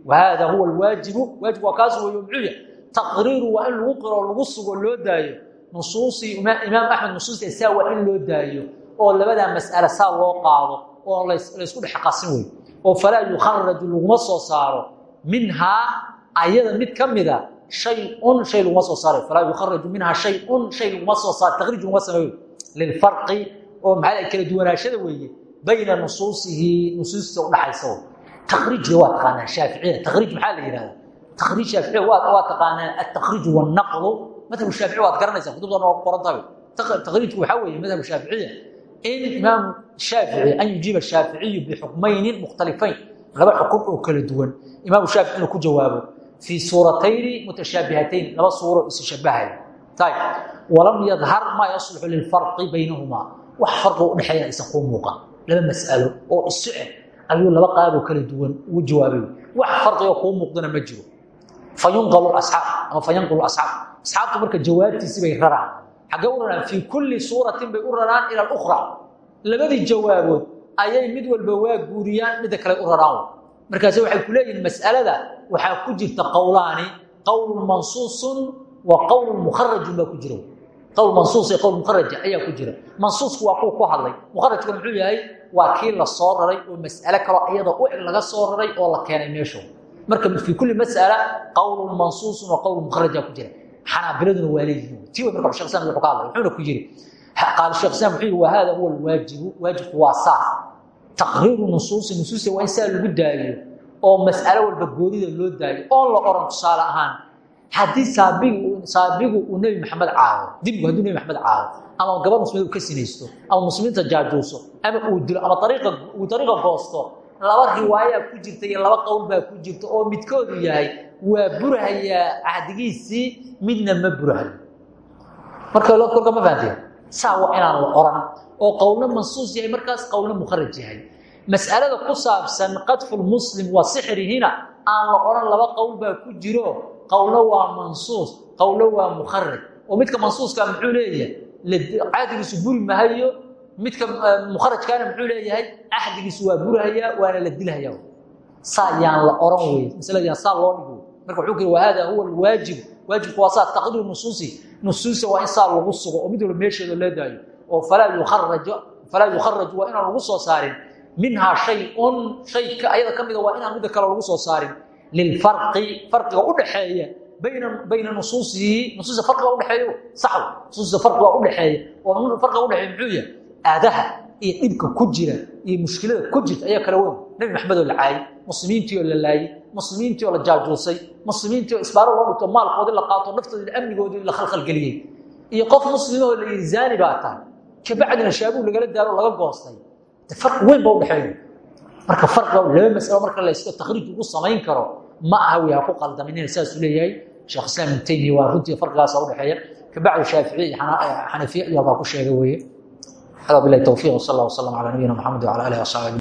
wahada huwa alwaajibu waajibku waa kaas weeyo muxuu yahay taqriiru waa lagu sugo loo daayo. Nusuusii imaam axmed nusuusta saa waa loo daayo. Oo labadaa mas'ale saa loo qaado oo laysku dhex qasin wey oo falaa yukharaju laguma soo saaro. Minhaa ayada mid ka mida shayun shay laguma soo saarayo falaa yukharaju minha shayun shay laguma soo saar takriij laguma sameeyo lilfarqi oo maxaa kala duwanaashada weeye? Bayna nusuusihi nusuusta udhaxaysa takriijka waa taqaanaa shaaficiyada. Takriij maxaa la yihahda takriij shaafici waa taqaanaa altakriij wannaqdu madhab shaafici waad garanaysaa kutubta nooga qorantabe takriijku waxaa weeye madhab shaaficiya in imaam shaafici an yujiiba shaaficiyu bixukmaynin mukhtalifayn laba xukun oo kala duwan. Imaam shaafici ku jawaabo fii suuratayni mutashaabihatayni laba suuro isu shabbahaya tayb walam yadhar maa yasluxu lilfarqi baynahumaa wax farqoo udhexeeya aysan kuu muuqan laba mas'alo oo isu eh ayuu laba qaaboo kala duwan ugu jawaabay wax farqigoo kuu muuqdana ma jiro fa yunqalu asaab ama fa yanqalu asxaab asxaabtu marka jawaabtiisii bay raraan xaggee u raraan fii kulli markaase waxay ku leeyihiin mas'alada waxaa ku jirta qowlaani qowl mansuusun wa qowl mukharajun baa ku jira. Qowl mansuus ee qowl mukharaja ayaa ku jira. Mansuusku waa kuwa ku hadlay. Mukharajkuna muxuu yahay waa kii la soo raray oo mas'ale kaloo iyada u eg laga soo raray oo la keenay meeshu marka fii kulli mas'ala qowlun mansuusun wa qowl mukharajaa ku jira. Xanaabiladuna waa leeyihiin. Tii marka sheekh islam wuxuu ka hadlay wuxuuna ku yiri qaal sheekh islam wuxuu yiri wa hada huwa alwaajibu. Waajibku waa saas takriiru nusuusi nusuusta waa in saa daayo oo mas'alo walba goodida loo daayo oo la oran tusaale ahaan haddii saabigu uu nebi maxamed caado dibigu hadduu nebi maxamed caado ama gabadh muslimiid ka sinaysto ama muslimiinta jaajuuso ama uu dilo ama uu dariiqa goosto laba riwaayaa ku jirta iyo laba qowl baa ku jirta oo midkoodu yahay waa burahayaa cahdigiisii midna ma burahayo marka kolka ma fahamteen saa waa inaan la oran oo qowlna mansuus yahay markaas qowlna mukharraj yahay. Mas'alada ku saabsan qadfu muslim wa sihrihina aan la oran laba qowl baa ku jiro. Qowlna waa mansuus qowlna waa mukharraj oo midka mansuuska muxuu leeyahay? Caadigiisu buri mahayo midka mukharrajkaana muxuu leeyahay? Ahdigiisu waa burhaya waana la dilhaya saa la oran weey masalada saa loo dhigo. Marka wuxuu kiri wahada huwa alwaajib. Waajibku waa saa taqdiiru nusuusi. Nusuusa waa in saa lagu sugo oo mid walba meesheeda loo daayo oo falaa yukharaju waa inaan lagu soo saarin minhaa shay-un shayka ayada ka mida waa inaan midda kale lagu soo saarin. Lilfarqi farqiga u dhaxeeya bayna nusuusihi nusuusta farqiga udhexeeyo sax nusuusta farqiga udhexeeya oo farqiga udhexeeya muxuu yahay aadaha iyo dhibka ku jira iyo mushkilada ku jirta ayaa kala weyn nebi maxamed oo la caayey muslimiintii oo la laayey muslimiintii oo la jaajuusay muslimiintii oo isbaaro loo dhigto maalkoodii la qaato naftoodii amnigoodii la khalkhalgeliyey. Iyo qof muslimahoo la yidhi zaani baa tahay kabacdina shaabuh lagala daalo laga goostay. Fari weyn ba udhexeeya marka fara laba masalo marka laysla takhriij ugu samayn karo ma aha wi ha ku qaldaminina saasuu leeyahay. Sheekh islaam ibnu taymiya waa runtii farqigaasa udhexeeya kabacdu shaaficiya iyo xanafiya iyobaa ku sheega weeye. Hada bilahi towfiq sal allah waslam ala nabiyina maxamed wala alih asxaabi